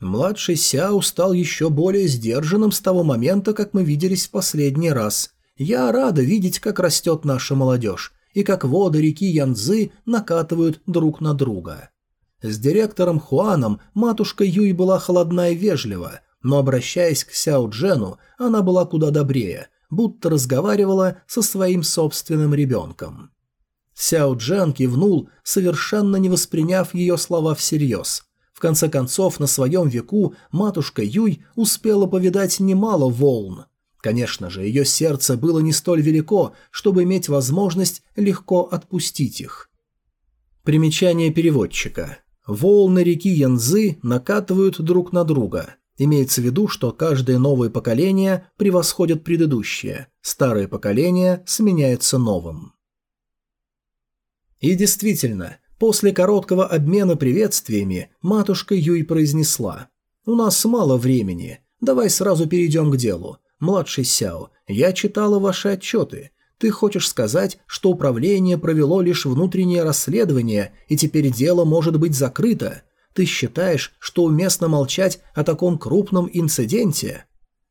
Младший Сяо стал еще более сдержанным с того момента, как мы виделись в последний раз. Я рада видеть, как растет наша молодежь, и как воды реки Янзы накатывают друг на друга. С директором Хуаном матушка Юй была холодна и вежлива, но, обращаясь к Сяо Джену, она была куда добрее, будто разговаривала со своим собственным ребенком. Сяо Джен кивнул, совершенно не восприняв ее слова всерьез. В конце концов, на своем веку матушка Юй успела повидать немало волн. Конечно же, ее сердце было не столь велико, чтобы иметь возможность легко отпустить их. Примечание переводчика. Волны реки Янзы накатывают друг на друга. Имеется в виду, что каждое новое поколение превосходит предыдущее, старое поколение сменяется новым. И действительно, после короткого обмена приветствиями матушка Юй произнесла «У нас мало времени, давай сразу перейдем к делу. Младший Сяо, я читала ваши отчеты. Ты хочешь сказать, что управление провело лишь внутреннее расследование, и теперь дело может быть закрыто?» Ты считаешь, что уместно молчать о таком крупном инциденте?»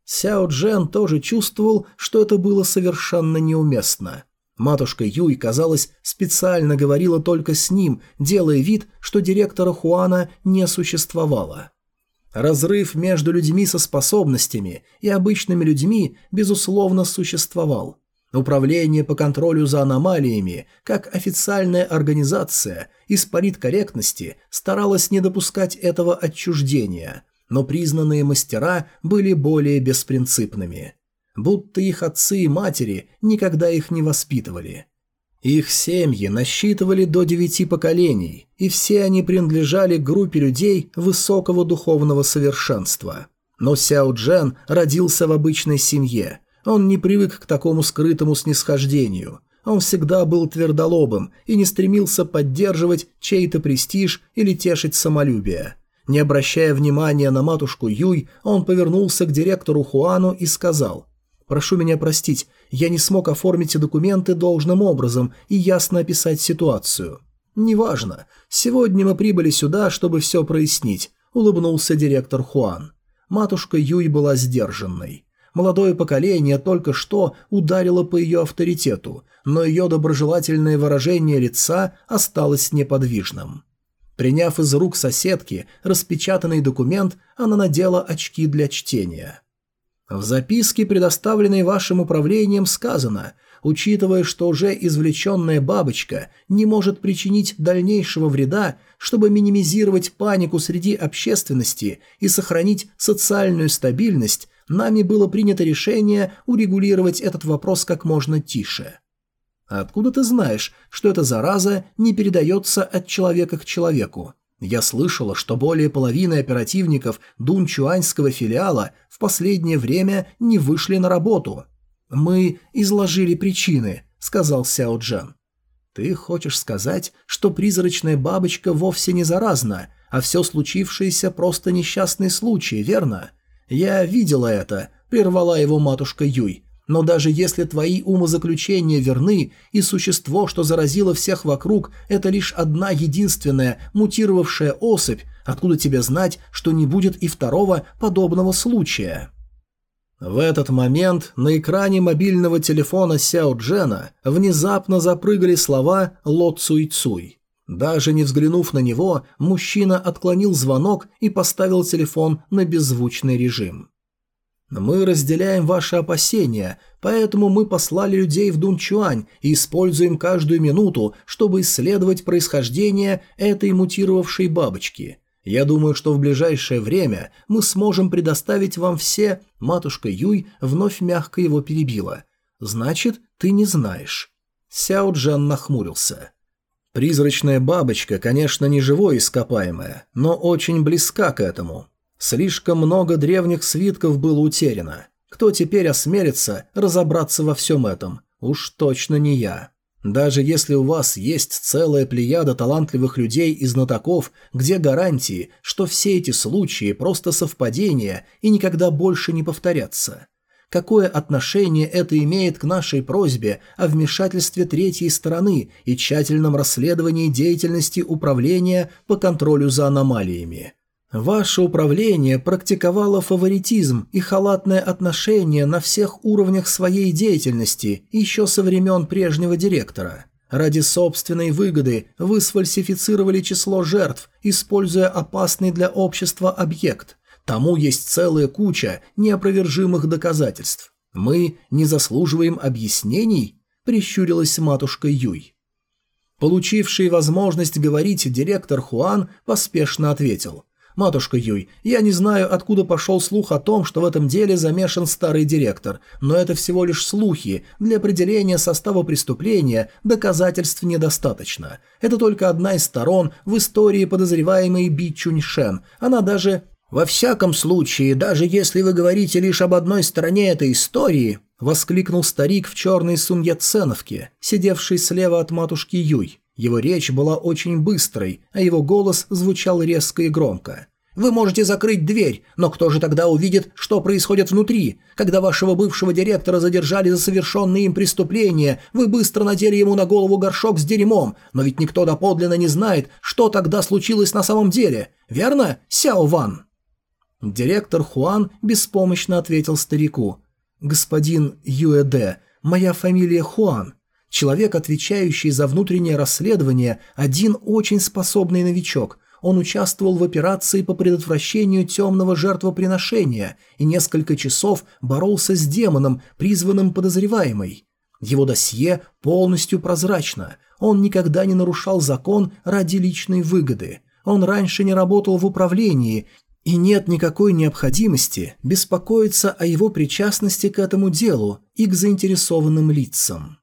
Сяо Джен тоже чувствовал, что это было совершенно неуместно. Матушка Юй, казалось, специально говорила только с ним, делая вид, что директора Хуана не существовало. Разрыв между людьми со способностями и обычными людьми, безусловно, существовал. Управление по контролю за аномалиями, как официальная организация, из парит корректности старалось не допускать этого отчуждения, но признанные мастера были более беспринципными. Будто их отцы и матери никогда их не воспитывали. Их семьи насчитывали до девяти поколений, и все они принадлежали группе людей высокого духовного совершенства. Но Сяо Джен родился в обычной семье – он не привык к такому скрытому снисхождению. Он всегда был твердолобым и не стремился поддерживать чей-то престиж или тешить самолюбие. Не обращая внимания на матушку Юй, он повернулся к директору Хуану и сказал «Прошу меня простить, я не смог оформить документы должным образом и ясно описать ситуацию». «Неважно. Сегодня мы прибыли сюда, чтобы все прояснить», – улыбнулся директор Хуан. Матушка Юй была сдержанной. Молодое поколение только что ударило по ее авторитету, но ее доброжелательное выражение лица осталось неподвижным. Приняв из рук соседки распечатанный документ, она надела очки для чтения. В записке, предоставленной вашим управлением, сказано, учитывая, что уже извлеченная бабочка не может причинить дальнейшего вреда, чтобы минимизировать панику среди общественности и сохранить социальную стабильность, нами было принято решение урегулировать этот вопрос как можно тише. Откуда ты знаешь, что эта зараза не передается от человека к человеку? Я слышала, что более половины оперативников Дунчуаньского филиала в последнее время не вышли на работу. Мы изложили причины, сказал Сяо Джан. Ты хочешь сказать, что призрачная бабочка вовсе не заразна, а все случившееся просто несчастный случай, верно? Я видела это, прервала его матушка Юй. Но даже если твои умозаключения верны, и существо, что заразило всех вокруг, это лишь одна единственная мутировавшая особь, откуда тебе знать, что не будет и второго подобного случая? В этот момент на экране мобильного телефона Сяо Джена внезапно запрыгали слова «Ло Цуй Цуй». Даже не взглянув на него, мужчина отклонил звонок и поставил телефон на беззвучный режим. «Мы разделяем ваши опасения, поэтому мы послали людей в Дунчуань и используем каждую минуту, чтобы исследовать происхождение этой мутировавшей бабочки. Я думаю, что в ближайшее время мы сможем предоставить вам все...» Матушка Юй вновь мягко его перебила. «Значит, ты не знаешь». Сяо Джан нахмурился. Призрачная бабочка, конечно, не живое ископаемое, но очень близка к этому. Слишком много древних свитков было утеряно. Кто теперь осмелится разобраться во всем этом? Уж точно не я. Даже если у вас есть целая плеяда талантливых людей и знатоков, где гарантии, что все эти случаи просто совпадения и никогда больше не повторятся? Какое отношение это имеет к нашей просьбе о вмешательстве третьей стороны и тщательном расследовании деятельности управления по контролю за аномалиями? Ваше управление практиковало фаворитизм и халатное отношение на всех уровнях своей деятельности еще со времен прежнего директора. Ради собственной выгоды вы сфальсифицировали число жертв, используя опасный для общества объект – Тому есть целая куча неопровержимых доказательств. Мы не заслуживаем объяснений?» – прищурилась матушка Юй. Получивший возможность говорить директор Хуан поспешно ответил. «Матушка Юй, я не знаю, откуда пошел слух о том, что в этом деле замешан старый директор, но это всего лишь слухи, для определения состава преступления доказательств недостаточно. Это только одна из сторон в истории подозреваемой Би Чуньшен, она даже «Во всяком случае, даже если вы говорите лишь об одной стороне этой истории», — воскликнул старик в черной суньяценовке, сидевший слева от матушки Юй. Его речь была очень быстрой, а его голос звучал резко и громко. «Вы можете закрыть дверь, но кто же тогда увидит, что происходит внутри? Когда вашего бывшего директора задержали за совершенные им преступления, вы быстро надели ему на голову горшок с дерьмом, но ведь никто доподлинно не знает, что тогда случилось на самом деле. Верно, Сяо Ван?» Директор Хуан беспомощно ответил старику. «Господин Юэде, моя фамилия Хуан. Человек, отвечающий за внутреннее расследование, один очень способный новичок. Он участвовал в операции по предотвращению темного жертвоприношения и несколько часов боролся с демоном, призванным подозреваемой. Его досье полностью прозрачно. Он никогда не нарушал закон ради личной выгоды». Он раньше не работал в управлении, и нет никакой необходимости беспокоиться о его причастности к этому делу и к заинтересованным лицам.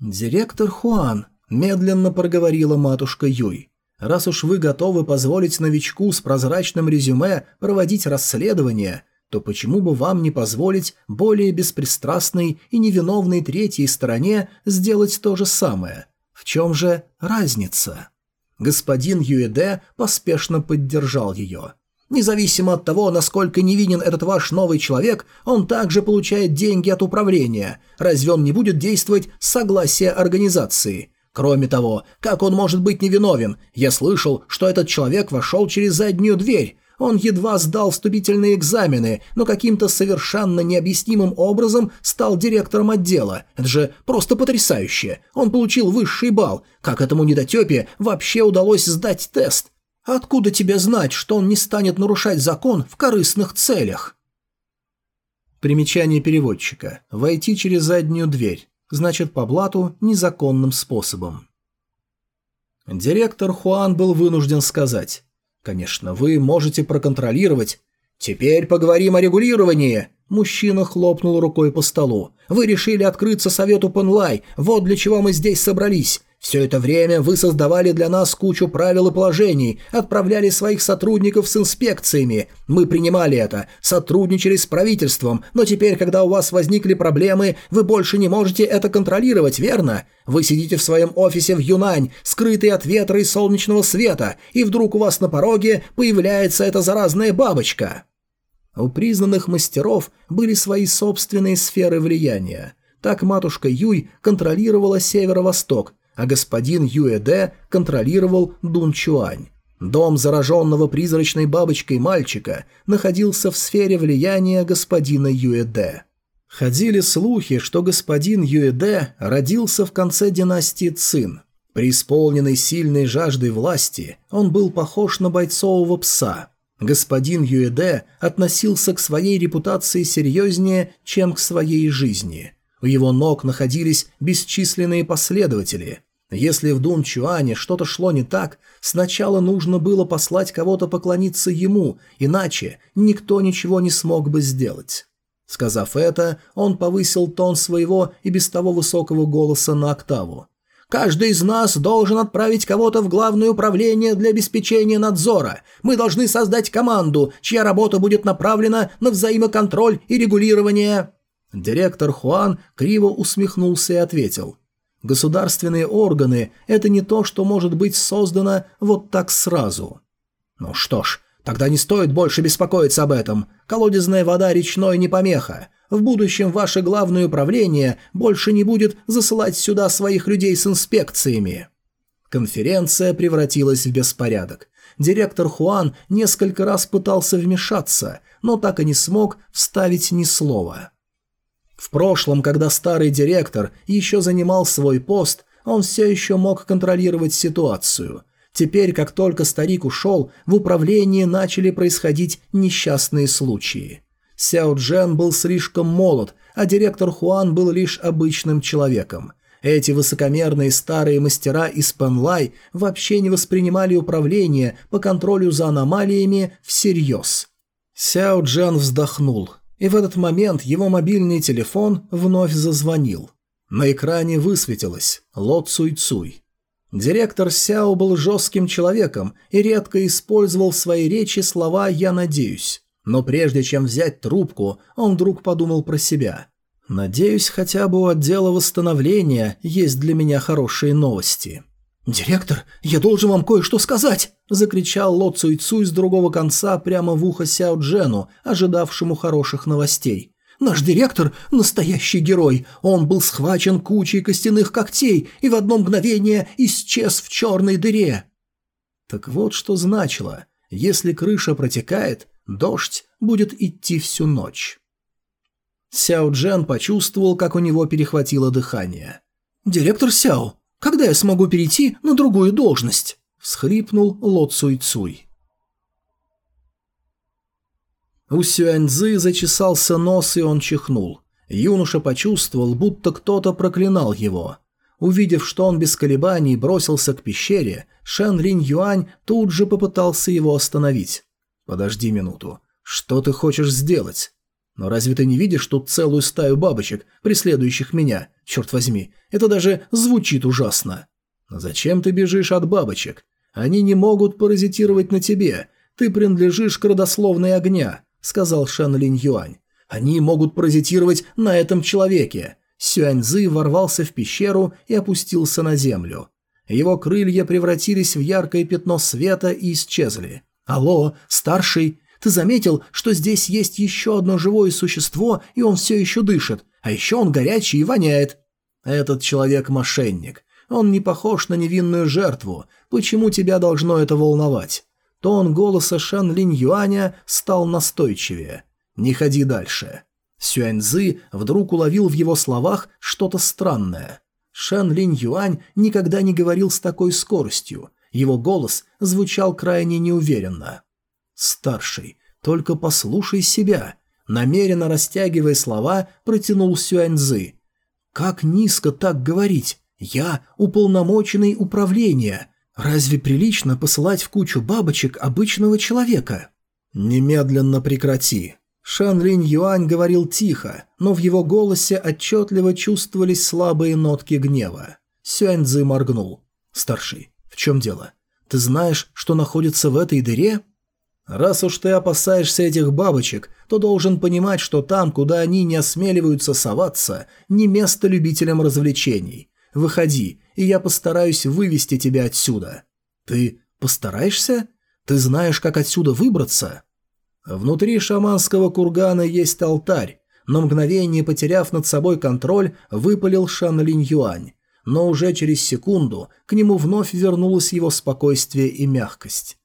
«Директор Хуан», – медленно проговорила матушка Юй, – «раз уж вы готовы позволить новичку с прозрачным резюме проводить расследование, то почему бы вам не позволить более беспристрастной и невиновной третьей стороне сделать то же самое? В чем же разница?» Господин Юэде поспешно поддержал ее. Независимо от того, насколько невинен этот ваш новый человек, он также получает деньги от управления. Разве он не будет действовать согласие организации? Кроме того, как он может быть невиновен? Я слышал, что этот человек вошел через заднюю дверь. Он едва сдал вступительные экзамены, но каким-то совершенно необъяснимым образом стал директором отдела. Это же просто потрясающе. Он получил высший балл. Как этому недотепе вообще удалось сдать тест? Откуда тебе знать, что он не станет нарушать закон в корыстных целях? Примечание переводчика. Войти через заднюю дверь. Значит, по блату незаконным способом. Директор Хуан был вынужден сказать. «Конечно, вы можете проконтролировать». «Теперь поговорим о регулировании», Мужчина хлопнул рукой по столу. «Вы решили открыться совету Пенлай. Вот для чего мы здесь собрались. Все это время вы создавали для нас кучу правил и положений, отправляли своих сотрудников с инспекциями. Мы принимали это, сотрудничали с правительством, но теперь, когда у вас возникли проблемы, вы больше не можете это контролировать, верно? Вы сидите в своем офисе в Юнань, скрытый от ветра и солнечного света, и вдруг у вас на пороге появляется эта заразная бабочка. У признанных мастеров были свои собственные сферы влияния. Так матушка Юй контролировала северо-восток, а господин Юэде контролировал Дунчуань. Дом зараженного призрачной бабочкой мальчика находился в сфере влияния господина Юэде. Ходили слухи, что господин Юэде родился в конце династии Цин. При исполненной сильной жаждой власти он был похож на бойцового пса. Господин Юэде относился к своей репутации серьезнее, чем к своей жизни. У его ног находились бесчисленные последователи – если в Дунчуане что-то шло не так, сначала нужно было послать кого-то поклониться ему, иначе никто ничего не смог бы сделать. Сказав это, он повысил тон своего и без того высокого голоса на октаву. «Каждый из нас должен отправить кого-то в главное управление для обеспечения надзора. Мы должны создать команду, чья работа будет направлена на взаимоконтроль и регулирование». Директор Хуан криво усмехнулся и ответил – Государственные органы – это не то, что может быть создано вот так сразу. Ну что ж, тогда не стоит больше беспокоиться об этом. Колодезная вода речной не помеха. В будущем ваше главное управление больше не будет засылать сюда своих людей с инспекциями. Конференция превратилась в беспорядок. Директор Хуан несколько раз пытался вмешаться, но так и не смог вставить ни слова. В прошлом, когда старый директор еще занимал свой пост, он все еще мог контролировать ситуацию. Теперь, как только старик ушел, в управлении начали происходить несчастные случаи. Сяо Джен был слишком молод, а директор Хуан был лишь обычным человеком. Эти высокомерные старые мастера из Пенлай вообще не воспринимали управление по контролю за аномалиями всерьез. Сяо Джен вздохнул – и в этот момент его мобильный телефон вновь зазвонил. На экране высветилось «Ло Цуй Цуй». Директор Сяо был жестким человеком и редко использовал в своей речи слова «я надеюсь». Но прежде чем взять трубку, он вдруг подумал про себя. «Надеюсь, хотя бы у отдела восстановления есть для меня хорошие новости». «Директор, я должен вам кое-что сказать!» – закричал Ло Цуй Цуй с другого конца прямо в ухо Сяо Джену, ожидавшему хороших новостей. «Наш директор – настоящий герой. Он был схвачен кучей костяных когтей и в одно мгновение исчез в черной дыре». Так вот что значило. Если крыша протекает, дождь будет идти всю ночь. Сяо Джен почувствовал, как у него перехватило дыхание. «Директор Сяо, когда я смогу перейти на другую должность?» – всхлипнул Ло Цуй Цуй. У Сюаньзы зачесался нос, и он чихнул. Юноша почувствовал, будто кто-то проклинал его. Увидев, что он без колебаний бросился к пещере, Шэн Линь Юань тут же попытался его остановить. «Подожди минуту. Что ты хочешь сделать?» Но разве ты не видишь тут целую стаю бабочек, преследующих меня? Черт возьми, это даже звучит ужасно. Но зачем ты бежишь от бабочек? Они не могут паразитировать на тебе. Ты принадлежишь к родословной огня», — сказал Шан Линь Юань. «Они могут паразитировать на этом человеке». Сюань Сюаньзы ворвался в пещеру и опустился на землю. Его крылья превратились в яркое пятно света и исчезли. «Алло, старший, ты заметил, что здесь есть еще одно живое существо, и он все еще дышит, а еще он горячий и воняет. Этот человек мошенник. Он не похож на невинную жертву. Почему тебя должно это волновать? Тон голоса Шан Линь Юаня стал настойчивее. Не ходи дальше. Сюаньзы вдруг уловил в его словах что-то странное. Шан Линь Юань никогда не говорил с такой скоростью. Его голос звучал крайне неуверенно. «Старший, только послушай себя!» Намеренно растягивая слова, протянул Сюаньзы. «Как низко так говорить? Я уполномоченный управления. Разве прилично посылать в кучу бабочек обычного человека?» «Немедленно прекрати!» Шан Линь Юань говорил тихо, но в его голосе отчетливо чувствовались слабые нотки гнева. Сюэньцзы моргнул. «Старший, в чем дело? Ты знаешь, что находится в этой дыре?» Раз уж ты опасаешься этих бабочек, то должен понимать, что там, куда они не осмеливаются соваться, не место любителям развлечений. Выходи, и я постараюсь вывести тебя отсюда. Ты постараешься? Ты знаешь, как отсюда выбраться? Внутри шаманского кургана есть алтарь. но мгновение, потеряв над собой контроль, выпалил Шан Линь Юань. Но уже через секунду к нему вновь вернулось его спокойствие и мягкость.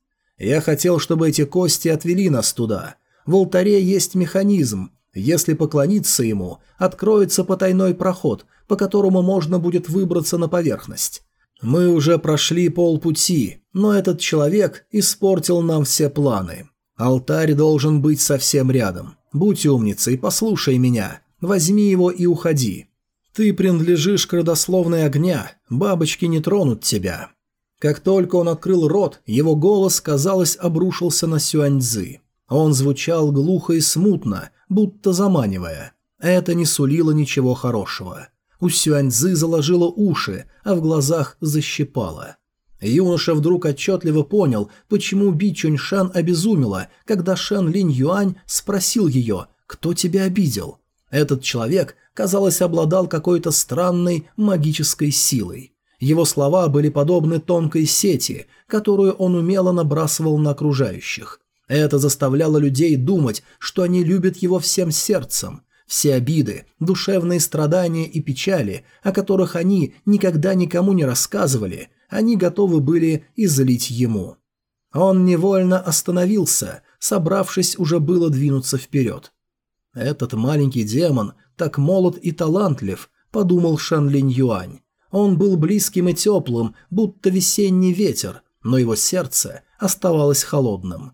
Я хотел, чтобы эти кости отвели нас туда. В алтаре есть механизм. Если поклониться ему, откроется потайной проход, по которому можно будет выбраться на поверхность. Мы уже прошли полпути, но этот человек испортил нам все планы. Алтарь должен быть совсем рядом. Будь умницей, послушай меня. Возьми его и уходи. Ты принадлежишь к родословной огня, бабочки не тронут тебя. Как только он открыл рот, его голос, казалось, обрушился на Сюаньзы. Он звучал глухо и смутно, будто заманивая. Это не сулило ничего хорошего. У Сюаньзы заложило уши, а в глазах защипало. Юноша вдруг отчетливо понял, почему Би Чуньшан обезумела, когда Шан Линь Юань спросил ее, кто тебя обидел. Этот человек, казалось, обладал какой-то странной магической силой. Его слова были подобны тонкой сети, которую он умело набрасывал на окружающих. Это заставляло людей думать, что они любят его всем сердцем. Все обиды, душевные страдания и печали, о которых они никогда никому не рассказывали, они готовы были излить ему. Он невольно остановился, собравшись уже было двинуться вперед. «Этот маленький демон так молод и талантлив», — подумал Шан Линь Юань. Он был близким и теплым, будто весенний ветер, но его сердце оставалось холодным.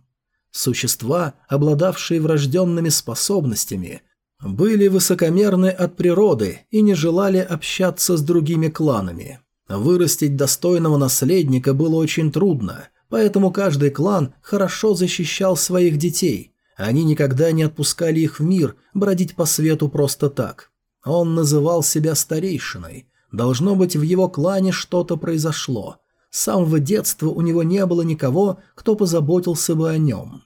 Существа, обладавшие врожденными способностями, были высокомерны от природы и не желали общаться с другими кланами. Вырастить достойного наследника было очень трудно, поэтому каждый клан хорошо защищал своих детей. Они никогда не отпускали их в мир бродить по свету просто так. Он называл себя старейшиной – Должно быть, в его клане что-то произошло. С самого детства у него не было никого, кто позаботился бы о нем.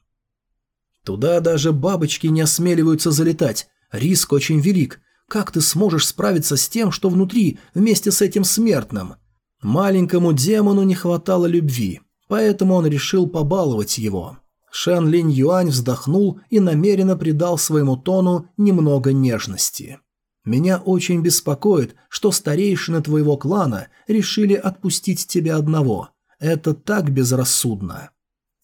Туда даже бабочки не осмеливаются залетать. Риск очень велик. Как ты сможешь справиться с тем, что внутри, вместе с этим смертным? Маленькому демону не хватало любви, поэтому он решил побаловать его. Шен Линь Юань вздохнул и намеренно придал своему тону немного нежности. Меня очень беспокоит, что старейшины твоего клана решили отпустить тебя одного. Это так безрассудно».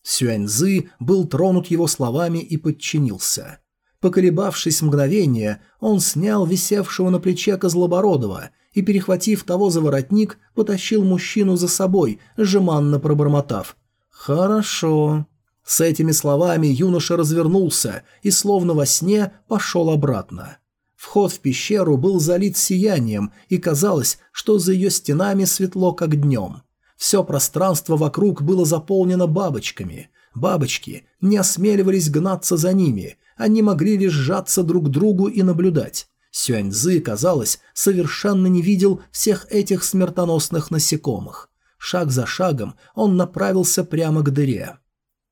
Сюаньзы был тронут его словами и подчинился. Поколебавшись мгновение, он снял висевшего на плече Козлобородова и, перехватив того за воротник, потащил мужчину за собой, жеманно пробормотав. «Хорошо». С этими словами юноша развернулся и, словно во сне, пошел обратно. Вход в пещеру был залит сиянием, и казалось, что за ее стенами светло, как днем. Все пространство вокруг было заполнено бабочками. Бабочки не осмеливались гнаться за ними, они могли лишь сжаться друг к другу и наблюдать. Сюаньзы, казалось, совершенно не видел всех этих смертоносных насекомых. Шаг за шагом он направился прямо к дыре.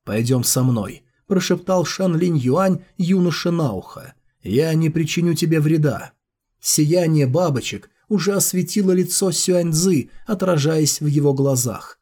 «Пойдем со мной», – прошептал Шан Линь Юань юноше на ухо. Я не причиню тебе вреда. Сияние бабочек уже осветило лицо Сюаньзы, отражаясь в его глазах.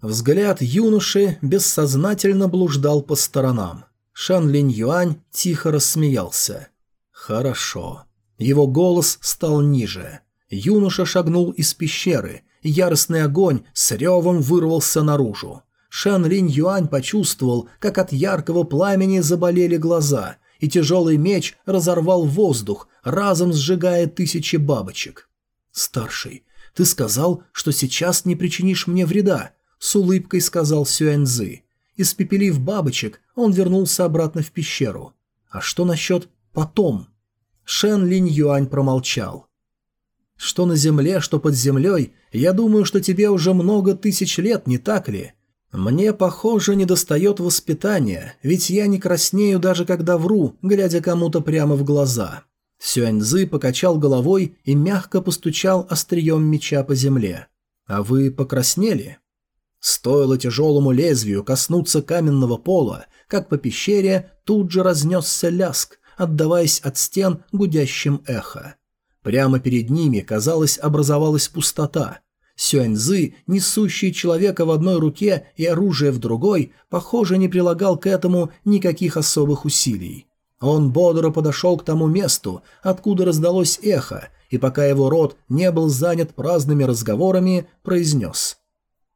Взгляд юноши бессознательно блуждал по сторонам. Шан Линь Юань тихо рассмеялся. «Хорошо». Его голос стал ниже. Юноша шагнул из пещеры. Яростный огонь с ревом вырвался наружу. Шан Линь Юань почувствовал, как от яркого пламени заболели глаза – и тяжелый меч разорвал воздух, разом сжигая тысячи бабочек. «Старший, ты сказал, что сейчас не причинишь мне вреда», — с улыбкой сказал Сюэнзы. Испепелив бабочек, он вернулся обратно в пещеру. «А что насчет потом?» Шен Линь Юань промолчал. «Что на земле, что под землей, я думаю, что тебе уже много тысяч лет, не так ли? «Мне, похоже, недостает воспитания, ведь я не краснею даже когда вру, глядя кому-то прямо в глаза». Сюаньзы покачал головой и мягко постучал острием меча по земле. «А вы покраснели?» Стоило тяжелому лезвию коснуться каменного пола, как по пещере тут же разнесся ляск, отдаваясь от стен гудящим эхо. Прямо перед ними, казалось, образовалась пустота, Сюаньзы, несущий человека в одной руке и оружие в другой, похоже, не прилагал к этому никаких особых усилий. Он бодро подошел к тому месту, откуда раздалось эхо, и пока его рот не был занят праздными разговорами, произнес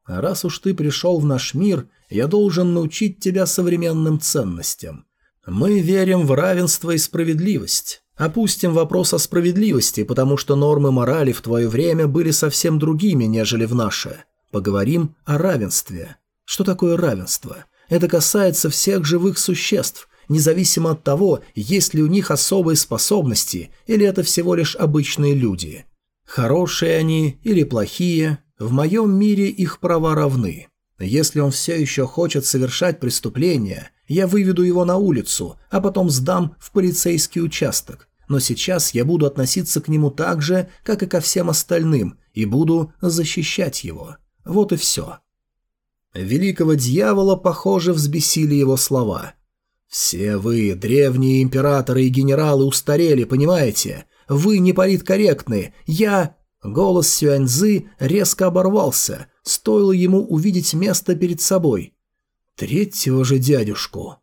«Раз уж ты пришел в наш мир, я должен научить тебя современным ценностям. Мы верим в равенство и справедливость. Опустим вопрос о справедливости, потому что нормы морали в твое время были совсем другими, нежели в наше. Поговорим о равенстве. Что такое равенство? Это касается всех живых существ, независимо от того, есть ли у них особые способности или это всего лишь обычные люди. Хорошие они или плохие, в моем мире их права равны. Если он все еще хочет совершать преступление, я выведу его на улицу, а потом сдам в полицейский участок но сейчас я буду относиться к нему так же, как и ко всем остальным, и буду защищать его. Вот и все. Великого дьявола, похоже, взбесили его слова. «Все вы, древние императоры и генералы, устарели, понимаете? Вы не политкорректны, я...» Голос Сюаньзы резко оборвался, стоило ему увидеть место перед собой. «Третьего же дядюшку!»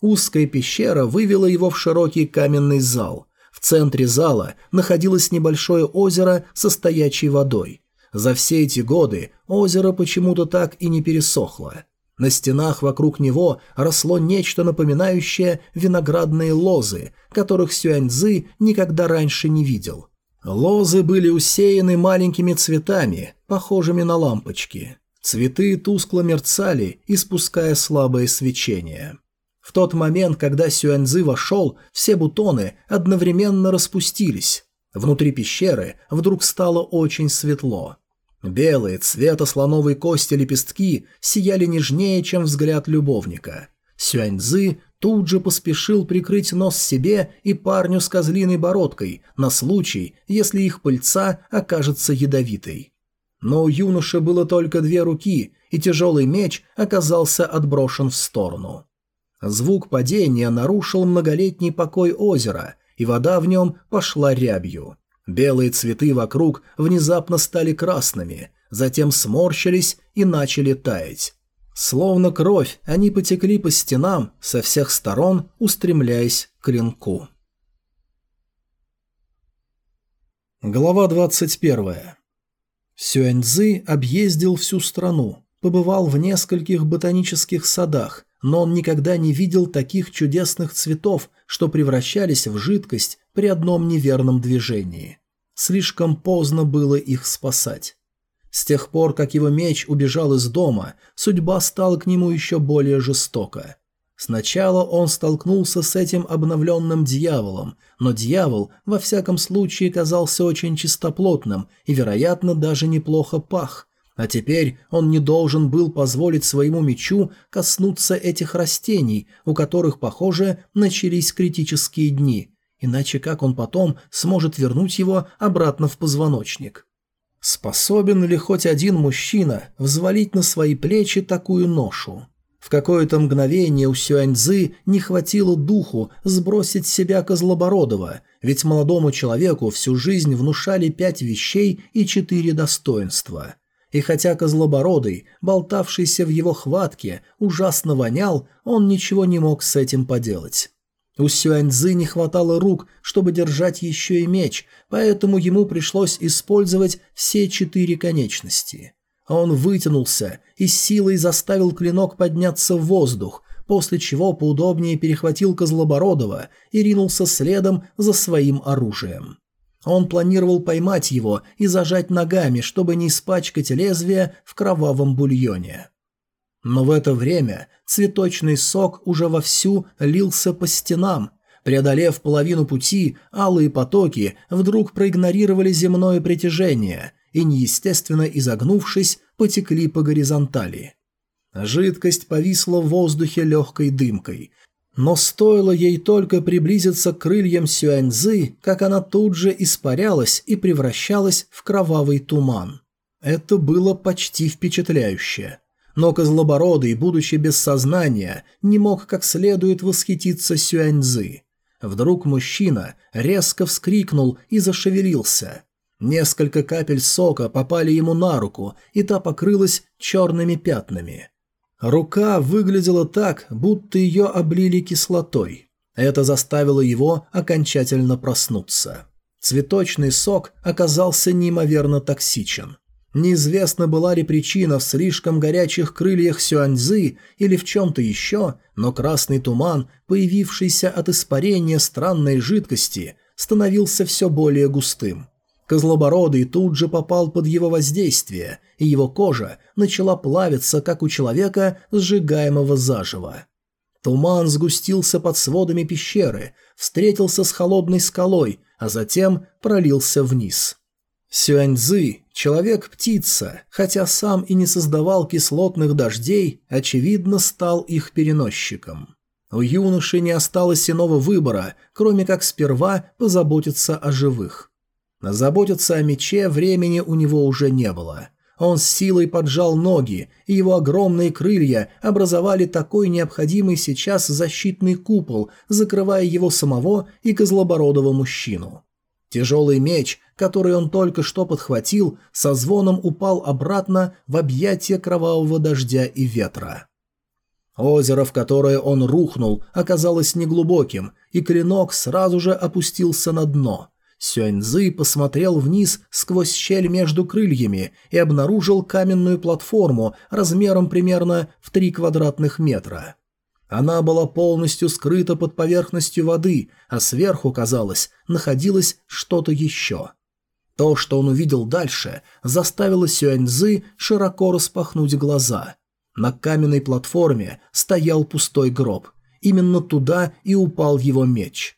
Узкая пещера вывела его в широкий каменный зал центре зала находилось небольшое озеро со стоячей водой. За все эти годы озеро почему-то так и не пересохло. На стенах вокруг него росло нечто напоминающее виноградные лозы, которых Сюаньзы никогда раньше не видел. Лозы были усеяны маленькими цветами, похожими на лампочки. Цветы тускло мерцали, испуская слабое свечение. В тот момент, когда Сюэнзы вошел, все бутоны одновременно распустились. Внутри пещеры вдруг стало очень светло. Белые, цвета слоновой кости лепестки сияли нежнее, чем взгляд любовника. Сюаньзы тут же поспешил прикрыть нос себе и парню с козлиной бородкой на случай, если их пыльца окажется ядовитой. Но у юноши было только две руки, и тяжелый меч оказался отброшен в сторону. Звук падения нарушил многолетний покой озера, и вода в нем пошла рябью. Белые цветы вокруг внезапно стали красными, затем сморщились и начали таять. Словно кровь, они потекли по стенам со всех сторон, устремляясь к клинку. Глава 21. Сюэньцзы объездил всю страну, побывал в нескольких ботанических садах, но он никогда не видел таких чудесных цветов, что превращались в жидкость при одном неверном движении. Слишком поздно было их спасать. С тех пор, как его меч убежал из дома, судьба стала к нему еще более жестока. Сначала он столкнулся с этим обновленным дьяволом, но дьявол, во всяком случае, казался очень чистоплотным и, вероятно, даже неплохо пах – а теперь он не должен был позволить своему мечу коснуться этих растений, у которых, похоже, начались критические дни, иначе как он потом сможет вернуть его обратно в позвоночник? Способен ли хоть один мужчина взвалить на свои плечи такую ношу? В какое-то мгновение у Сюаньзы не хватило духу сбросить с себя Козлобородова, ведь молодому человеку всю жизнь внушали пять вещей и четыре достоинства – и хотя козлобородый, болтавшийся в его хватке, ужасно вонял, он ничего не мог с этим поделать. У Сюаньзы не хватало рук, чтобы держать еще и меч, поэтому ему пришлось использовать все четыре конечности. Он вытянулся и силой заставил клинок подняться в воздух, после чего поудобнее перехватил Козлобородова и ринулся следом за своим оружием. Он планировал поймать его и зажать ногами, чтобы не испачкать лезвие в кровавом бульоне. Но в это время цветочный сок уже вовсю лился по стенам. Преодолев половину пути, алые потоки вдруг проигнорировали земное притяжение и, неестественно изогнувшись, потекли по горизонтали. Жидкость повисла в воздухе легкой дымкой, но стоило ей только приблизиться к крыльям Сюаньзы, как она тут же испарялась и превращалась в кровавый туман. Это было почти впечатляюще. Но Козлобородый, будучи без сознания, не мог как следует восхититься Сюаньзы. Вдруг мужчина резко вскрикнул и зашевелился. Несколько капель сока попали ему на руку, и та покрылась черными пятнами – Рука выглядела так, будто ее облили кислотой. Это заставило его окончательно проснуться. Цветочный сок оказался неимоверно токсичен. Неизвестна была ли причина в слишком горячих крыльях Сюаньзы или в чем-то еще, но красный туман, появившийся от испарения странной жидкости, становился все более густым. Козлобородый тут же попал под его воздействие, и его кожа начала плавиться, как у человека, сжигаемого заживо. Туман сгустился под сводами пещеры, встретился с холодной скалой, а затем пролился вниз. Сюаньзы, человек-птица, хотя сам и не создавал кислотных дождей, очевидно стал их переносчиком. У юноши не осталось иного выбора, кроме как сперва позаботиться о живых. На Заботиться о мече времени у него уже не было. Он с силой поджал ноги, и его огромные крылья образовали такой необходимый сейчас защитный купол, закрывая его самого и козлобородого мужчину. Тяжелый меч, который он только что подхватил, со звоном упал обратно в объятия кровавого дождя и ветра. Озеро, в которое он рухнул, оказалось неглубоким, и клинок сразу же опустился на дно – Сюаньзы посмотрел вниз сквозь щель между крыльями и обнаружил каменную платформу размером примерно в три квадратных метра. Она была полностью скрыта под поверхностью воды, а сверху, казалось, находилось что-то еще. То, что он увидел дальше, заставило Сюаньзы широко распахнуть глаза. На каменной платформе стоял пустой гроб. Именно туда и упал его меч.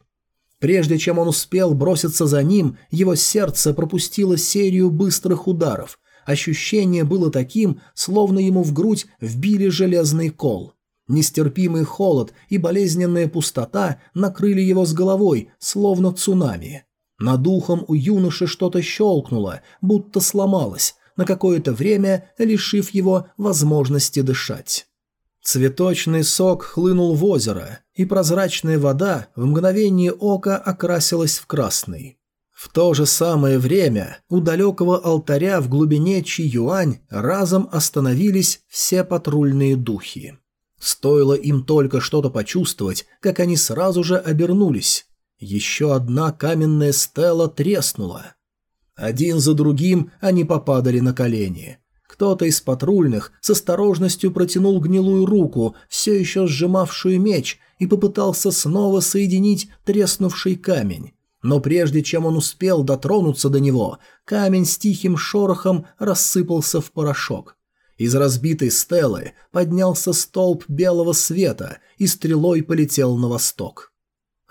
Прежде чем он успел броситься за ним, его сердце пропустило серию быстрых ударов. Ощущение было таким, словно ему в грудь вбили железный кол. Нестерпимый холод и болезненная пустота накрыли его с головой, словно цунами. Над духом у юноши что-то щелкнуло, будто сломалось, на какое-то время лишив его возможности дышать. Цветочный сок хлынул в озеро, и прозрачная вода в мгновение ока окрасилась в красный. В то же самое время у далекого алтаря в глубине Чи-Юань разом остановились все патрульные духи. Стоило им только что-то почувствовать, как они сразу же обернулись. Еще одна каменная стела треснула. Один за другим они попадали на колени – кто-то из патрульных с осторожностью протянул гнилую руку, все еще сжимавшую меч, и попытался снова соединить треснувший камень. Но прежде чем он успел дотронуться до него, камень с тихим шорохом рассыпался в порошок. Из разбитой стелы поднялся столб белого света и стрелой полетел на восток.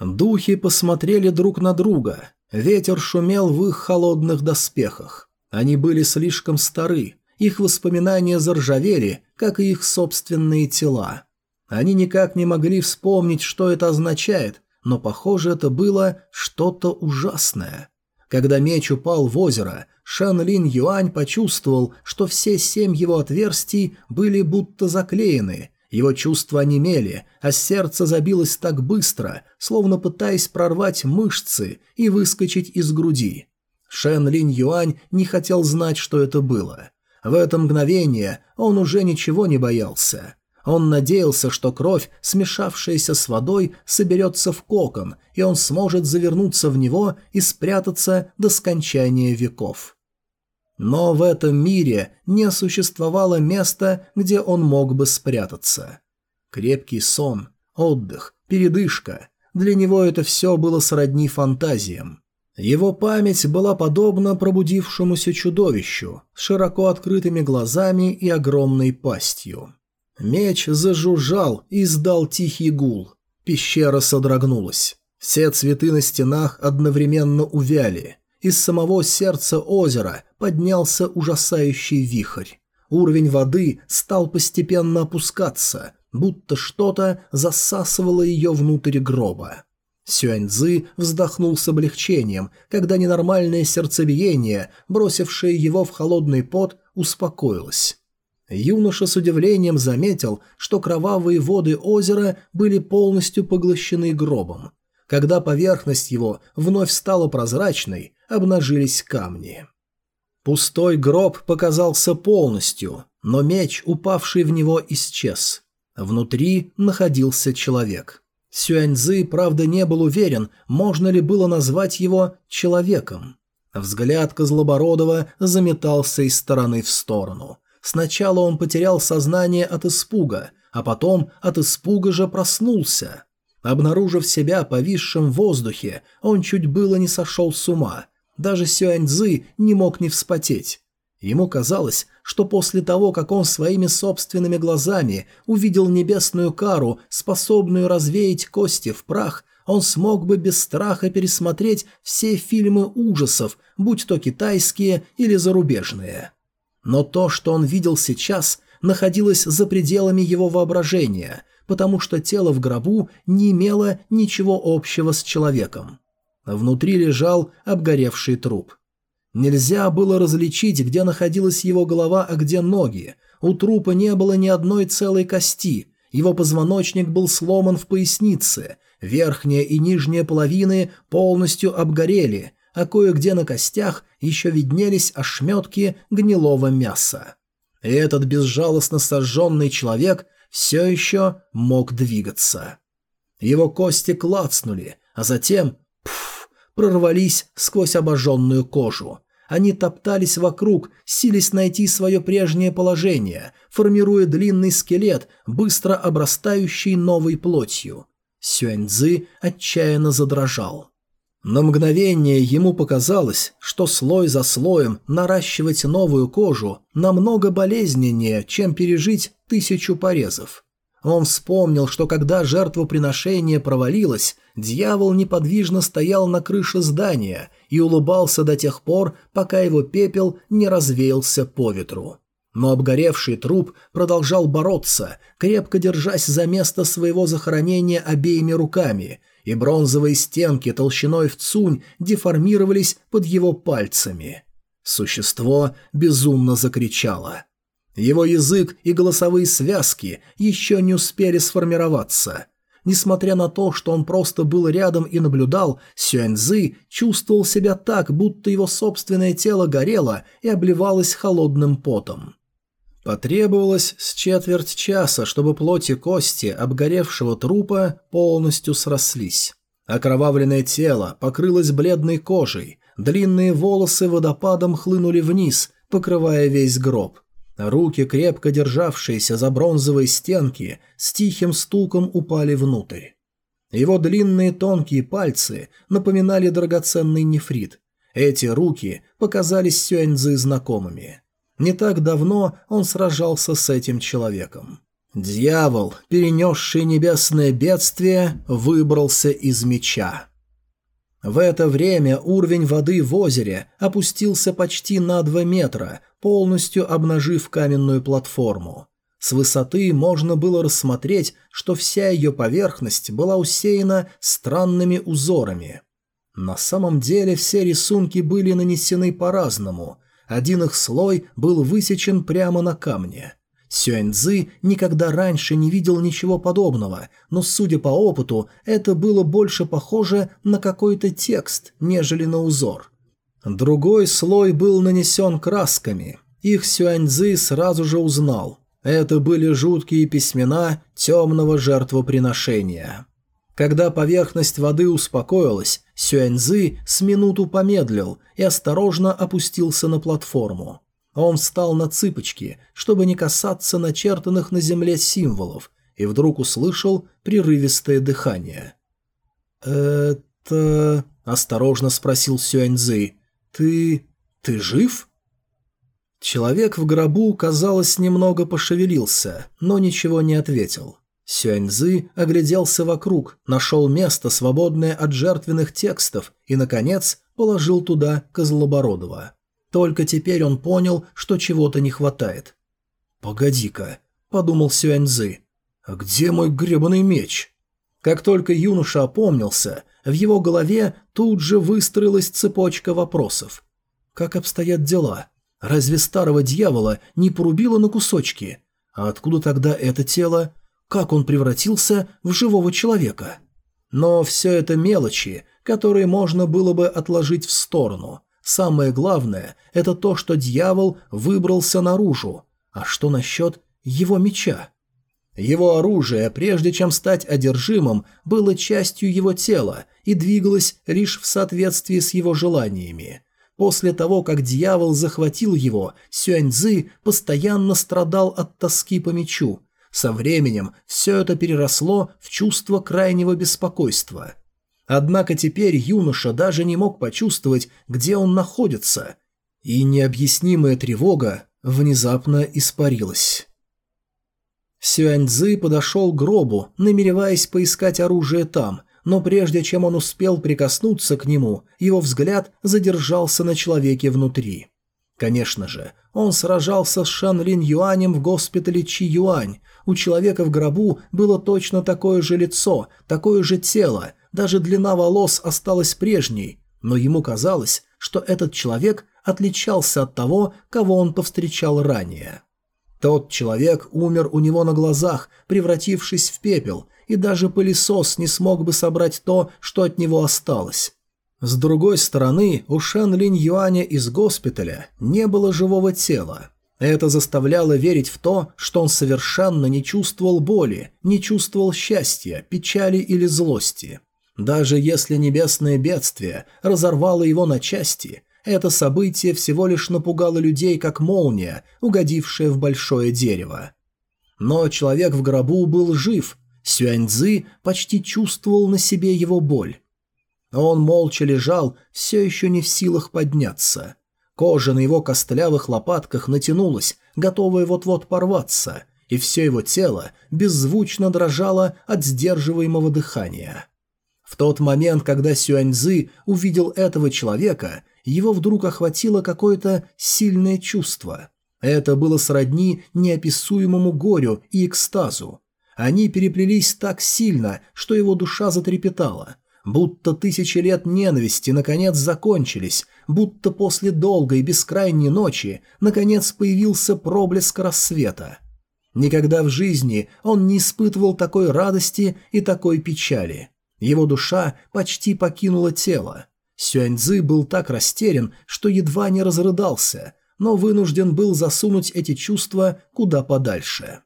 Духи посмотрели друг на друга. Ветер шумел в их холодных доспехах. Они были слишком стары, их воспоминания заржавели, как и их собственные тела. Они никак не могли вспомнить, что это означает, но, похоже, это было что-то ужасное. Когда меч упал в озеро, Шан Лин Юань почувствовал, что все семь его отверстий были будто заклеены, его чувства онемели, а сердце забилось так быстро, словно пытаясь прорвать мышцы и выскочить из груди. Шен Лин Юань не хотел знать, что это было. В это мгновение он уже ничего не боялся. Он надеялся, что кровь, смешавшаяся с водой, соберется в кокон, и он сможет завернуться в него и спрятаться до скончания веков. Но в этом мире не существовало места, где он мог бы спрятаться. Крепкий сон, отдых, передышка – для него это все было сродни фантазиям. Его память была подобна пробудившемуся чудовищу с широко открытыми глазами и огромной пастью. Меч зажужжал и издал тихий гул. Пещера содрогнулась. Все цветы на стенах одновременно увяли. Из самого сердца озера поднялся ужасающий вихрь. Уровень воды стал постепенно опускаться, будто что-то засасывало ее внутрь гроба. Сюаньзы вздохнул с облегчением, когда ненормальное сердцебиение, бросившее его в холодный пот, успокоилось. Юноша с удивлением заметил, что кровавые воды озера были полностью поглощены гробом. Когда поверхность его вновь стала прозрачной, обнажились камни. Пустой гроб показался полностью, но меч, упавший в него, исчез. Внутри находился человек – Сюаньзы, правда, не был уверен, можно ли было назвать его «человеком». Взгляд Козлобородова заметался из стороны в сторону. Сначала он потерял сознание от испуга, а потом от испуга же проснулся. Обнаружив себя повисшим в воздухе, он чуть было не сошел с ума. Даже Сюаньзы не мог не вспотеть. Ему казалось, что после того, как он своими собственными глазами увидел небесную кару, способную развеять кости в прах, он смог бы без страха пересмотреть все фильмы ужасов, будь то китайские или зарубежные. Но то, что он видел сейчас, находилось за пределами его воображения, потому что тело в гробу не имело ничего общего с человеком. Внутри лежал обгоревший труп – Нельзя было различить, где находилась его голова, а где ноги. У трупа не было ни одной целой кости. Его позвоночник был сломан в пояснице. Верхняя и нижняя половины полностью обгорели, а кое-где на костях еще виднелись ошметки гнилого мяса. И этот безжалостно сожженный человек все еще мог двигаться. Его кости клацнули, а затем... Пфф, прорвались сквозь обожженную кожу. Они топтались вокруг, сились найти свое прежнее положение, формируя длинный скелет, быстро обрастающий новой плотью. Сюэньцзы отчаянно задрожал. На мгновение ему показалось, что слой за слоем наращивать новую кожу намного болезненнее, чем пережить тысячу порезов. Он вспомнил, что когда жертвоприношение провалилось, дьявол неподвижно стоял на крыше здания и улыбался до тех пор, пока его пепел не развеялся по ветру. Но обгоревший труп продолжал бороться, крепко держась за место своего захоронения обеими руками, и бронзовые стенки толщиной в цунь деформировались под его пальцами. Существо безумно закричало – его язык и голосовые связки еще не успели сформироваться. Несмотря на то, что он просто был рядом и наблюдал, Сюаньзы чувствовал себя так, будто его собственное тело горело и обливалось холодным потом. Потребовалось с четверть часа, чтобы плоть и кости обгоревшего трупа полностью срослись. Окровавленное тело покрылось бледной кожей, длинные волосы водопадом хлынули вниз, покрывая весь гроб. Руки, крепко державшиеся за бронзовые стенки, с тихим стуком упали внутрь. Его длинные тонкие пальцы напоминали драгоценный нефрит. Эти руки показались Сюэньзы знакомыми. Не так давно он сражался с этим человеком. Дьявол, перенесший небесное бедствие, выбрался из меча. В это время уровень воды в озере опустился почти на 2 метра, полностью обнажив каменную платформу. С высоты можно было рассмотреть, что вся ее поверхность была усеяна странными узорами. На самом деле все рисунки были нанесены по-разному. Один их слой был высечен прямо на камне. Сюэньцзы никогда раньше не видел ничего подобного, но, судя по опыту, это было больше похоже на какой-то текст, нежели на узор – Другой слой был нанесен красками. Их Сюаньзы сразу же узнал. Это были жуткие письмена темного жертвоприношения. Когда поверхность воды успокоилась, Сюаньзы с минуту помедлил и осторожно опустился на платформу. Он встал на цыпочки, чтобы не касаться начертанных на земле символов, и вдруг услышал прерывистое дыхание. «Это...» – осторожно спросил Сюаньзы – «Ты... ты жив?» Человек в гробу, казалось, немного пошевелился, но ничего не ответил. Сюаньзы огляделся вокруг, нашел место, свободное от жертвенных текстов, и, наконец, положил туда Козлобородова. Только теперь он понял, что чего-то не хватает. «Погоди-ка», — подумал Сюаньзы, — «а где мой гребаный меч?» Как только юноша опомнился, в его голове тут же выстроилась цепочка вопросов. Как обстоят дела? Разве старого дьявола не порубило на кусочки? А откуда тогда это тело? Как он превратился в живого человека? Но все это мелочи, которые можно было бы отложить в сторону. Самое главное – это то, что дьявол выбрался наружу. А что насчет его меча? Его оружие, прежде чем стать одержимым, было частью его тела и двигалось лишь в соответствии с его желаниями. После того, как дьявол захватил его, Сюаньзы постоянно страдал от тоски по мечу. Со временем все это переросло в чувство крайнего беспокойства. Однако теперь юноша даже не мог почувствовать, где он находится, и необъяснимая тревога внезапно испарилась. Сюаньзы подошел к гробу, намереваясь поискать оружие там, но прежде чем он успел прикоснуться к нему, его взгляд задержался на человеке внутри. Конечно же, он сражался с Шан Лин Юанем в госпитале Чи Юань. У человека в гробу было точно такое же лицо, такое же тело, даже длина волос осталась прежней, но ему казалось, что этот человек отличался от того, кого он повстречал ранее. Тот человек умер у него на глазах, превратившись в пепел, и даже пылесос не смог бы собрать то, что от него осталось. С другой стороны, у Шан Линь Юаня из госпиталя не было живого тела. Это заставляло верить в то, что он совершенно не чувствовал боли, не чувствовал счастья, печали или злости. Даже если небесное бедствие разорвало его на части, это событие всего лишь напугало людей, как молния, угодившая в большое дерево. Но человек в гробу был жив, Сюаньцзы почти чувствовал на себе его боль. Он молча лежал, все еще не в силах подняться. Кожа на его костлявых лопатках натянулась, готовая вот-вот порваться, и все его тело беззвучно дрожало от сдерживаемого дыхания. В тот момент, когда Сюаньзы увидел этого человека, его вдруг охватило какое-то сильное чувство. Это было сродни неописуемому горю и экстазу. Они переплелись так сильно, что его душа затрепетала. Будто тысячи лет ненависти наконец закончились, будто после долгой бескрайней ночи наконец появился проблеск рассвета. Никогда в жизни он не испытывал такой радости и такой печали – его душа почти покинула тело. Сюаньзы был так растерян, что едва не разрыдался, но вынужден был засунуть эти чувства куда подальше.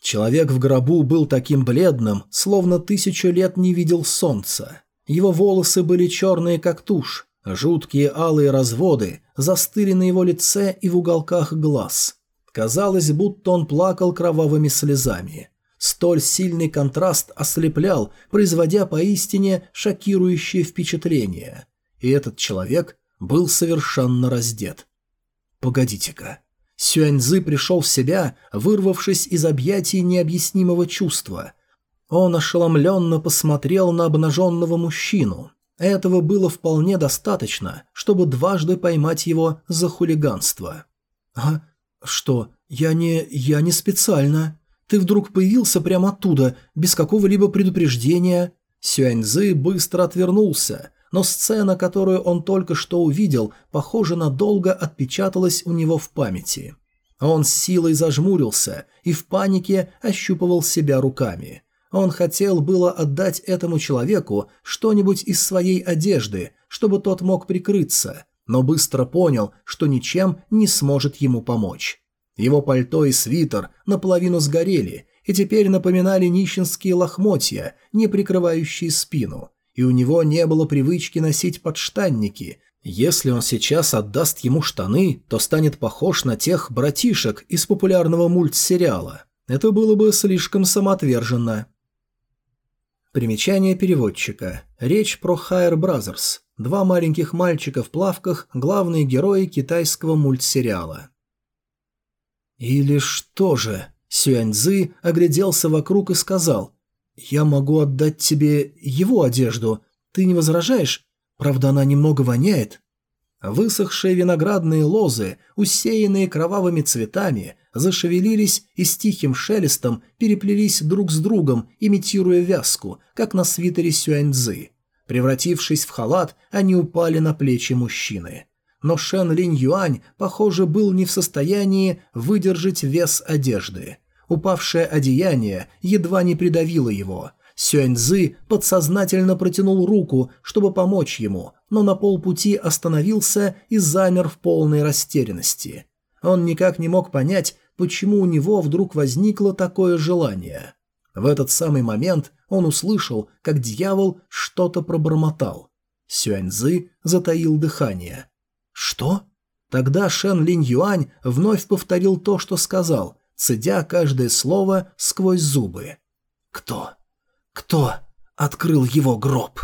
Человек в гробу был таким бледным, словно тысячу лет не видел солнца. Его волосы были черные, как тушь, жуткие алые разводы застыли на его лице и в уголках глаз. Казалось, будто он плакал кровавыми слезами. Столь сильный контраст ослеплял, производя поистине шокирующее впечатление. И этот человек был совершенно раздет. «Погодите-ка». Сюаньзы пришел в себя, вырвавшись из объятий необъяснимого чувства. Он ошеломленно посмотрел на обнаженного мужчину. Этого было вполне достаточно, чтобы дважды поймать его за хулиганство. «А что? Я не... я не специально...» Ты вдруг появился прямо оттуда, без какого-либо предупреждения». Сюаньзы быстро отвернулся, но сцена, которую он только что увидел, похоже, надолго отпечаталась у него в памяти. Он с силой зажмурился и в панике ощупывал себя руками. Он хотел было отдать этому человеку что-нибудь из своей одежды, чтобы тот мог прикрыться, но быстро понял, что ничем не сможет ему помочь. Его пальто и свитер наполовину сгорели и теперь напоминали нищенские лохмотья, не прикрывающие спину, и у него не было привычки носить подштанники. Если он сейчас отдаст ему штаны, то станет похож на тех братишек из популярного мультсериала. Это было бы слишком самоотверженно. Примечание переводчика. Речь про Haier Brothers. Два маленьких мальчика в плавках – главные герои китайского мультсериала. «Или что же?» Сюаньзы огляделся вокруг и сказал. «Я могу отдать тебе его одежду. Ты не возражаешь? Правда, она немного воняет». Высохшие виноградные лозы, усеянные кровавыми цветами, зашевелились и с тихим шелестом переплелись друг с другом, имитируя вязку, как на свитере Сюаньзы. Превратившись в халат, они упали на плечи мужчины но Шен Линь Юань, похоже, был не в состоянии выдержать вес одежды. Упавшее одеяние едва не придавило его. Сюэньзы подсознательно протянул руку, чтобы помочь ему, но на полпути остановился и замер в полной растерянности. Он никак не мог понять, почему у него вдруг возникло такое желание. В этот самый момент он услышал, как дьявол что-то пробормотал. Сюаньзы затаил дыхание. «Что?» Тогда Шен Линь Юань вновь повторил то, что сказал, цедя каждое слово сквозь зубы. «Кто? Кто открыл его гроб?»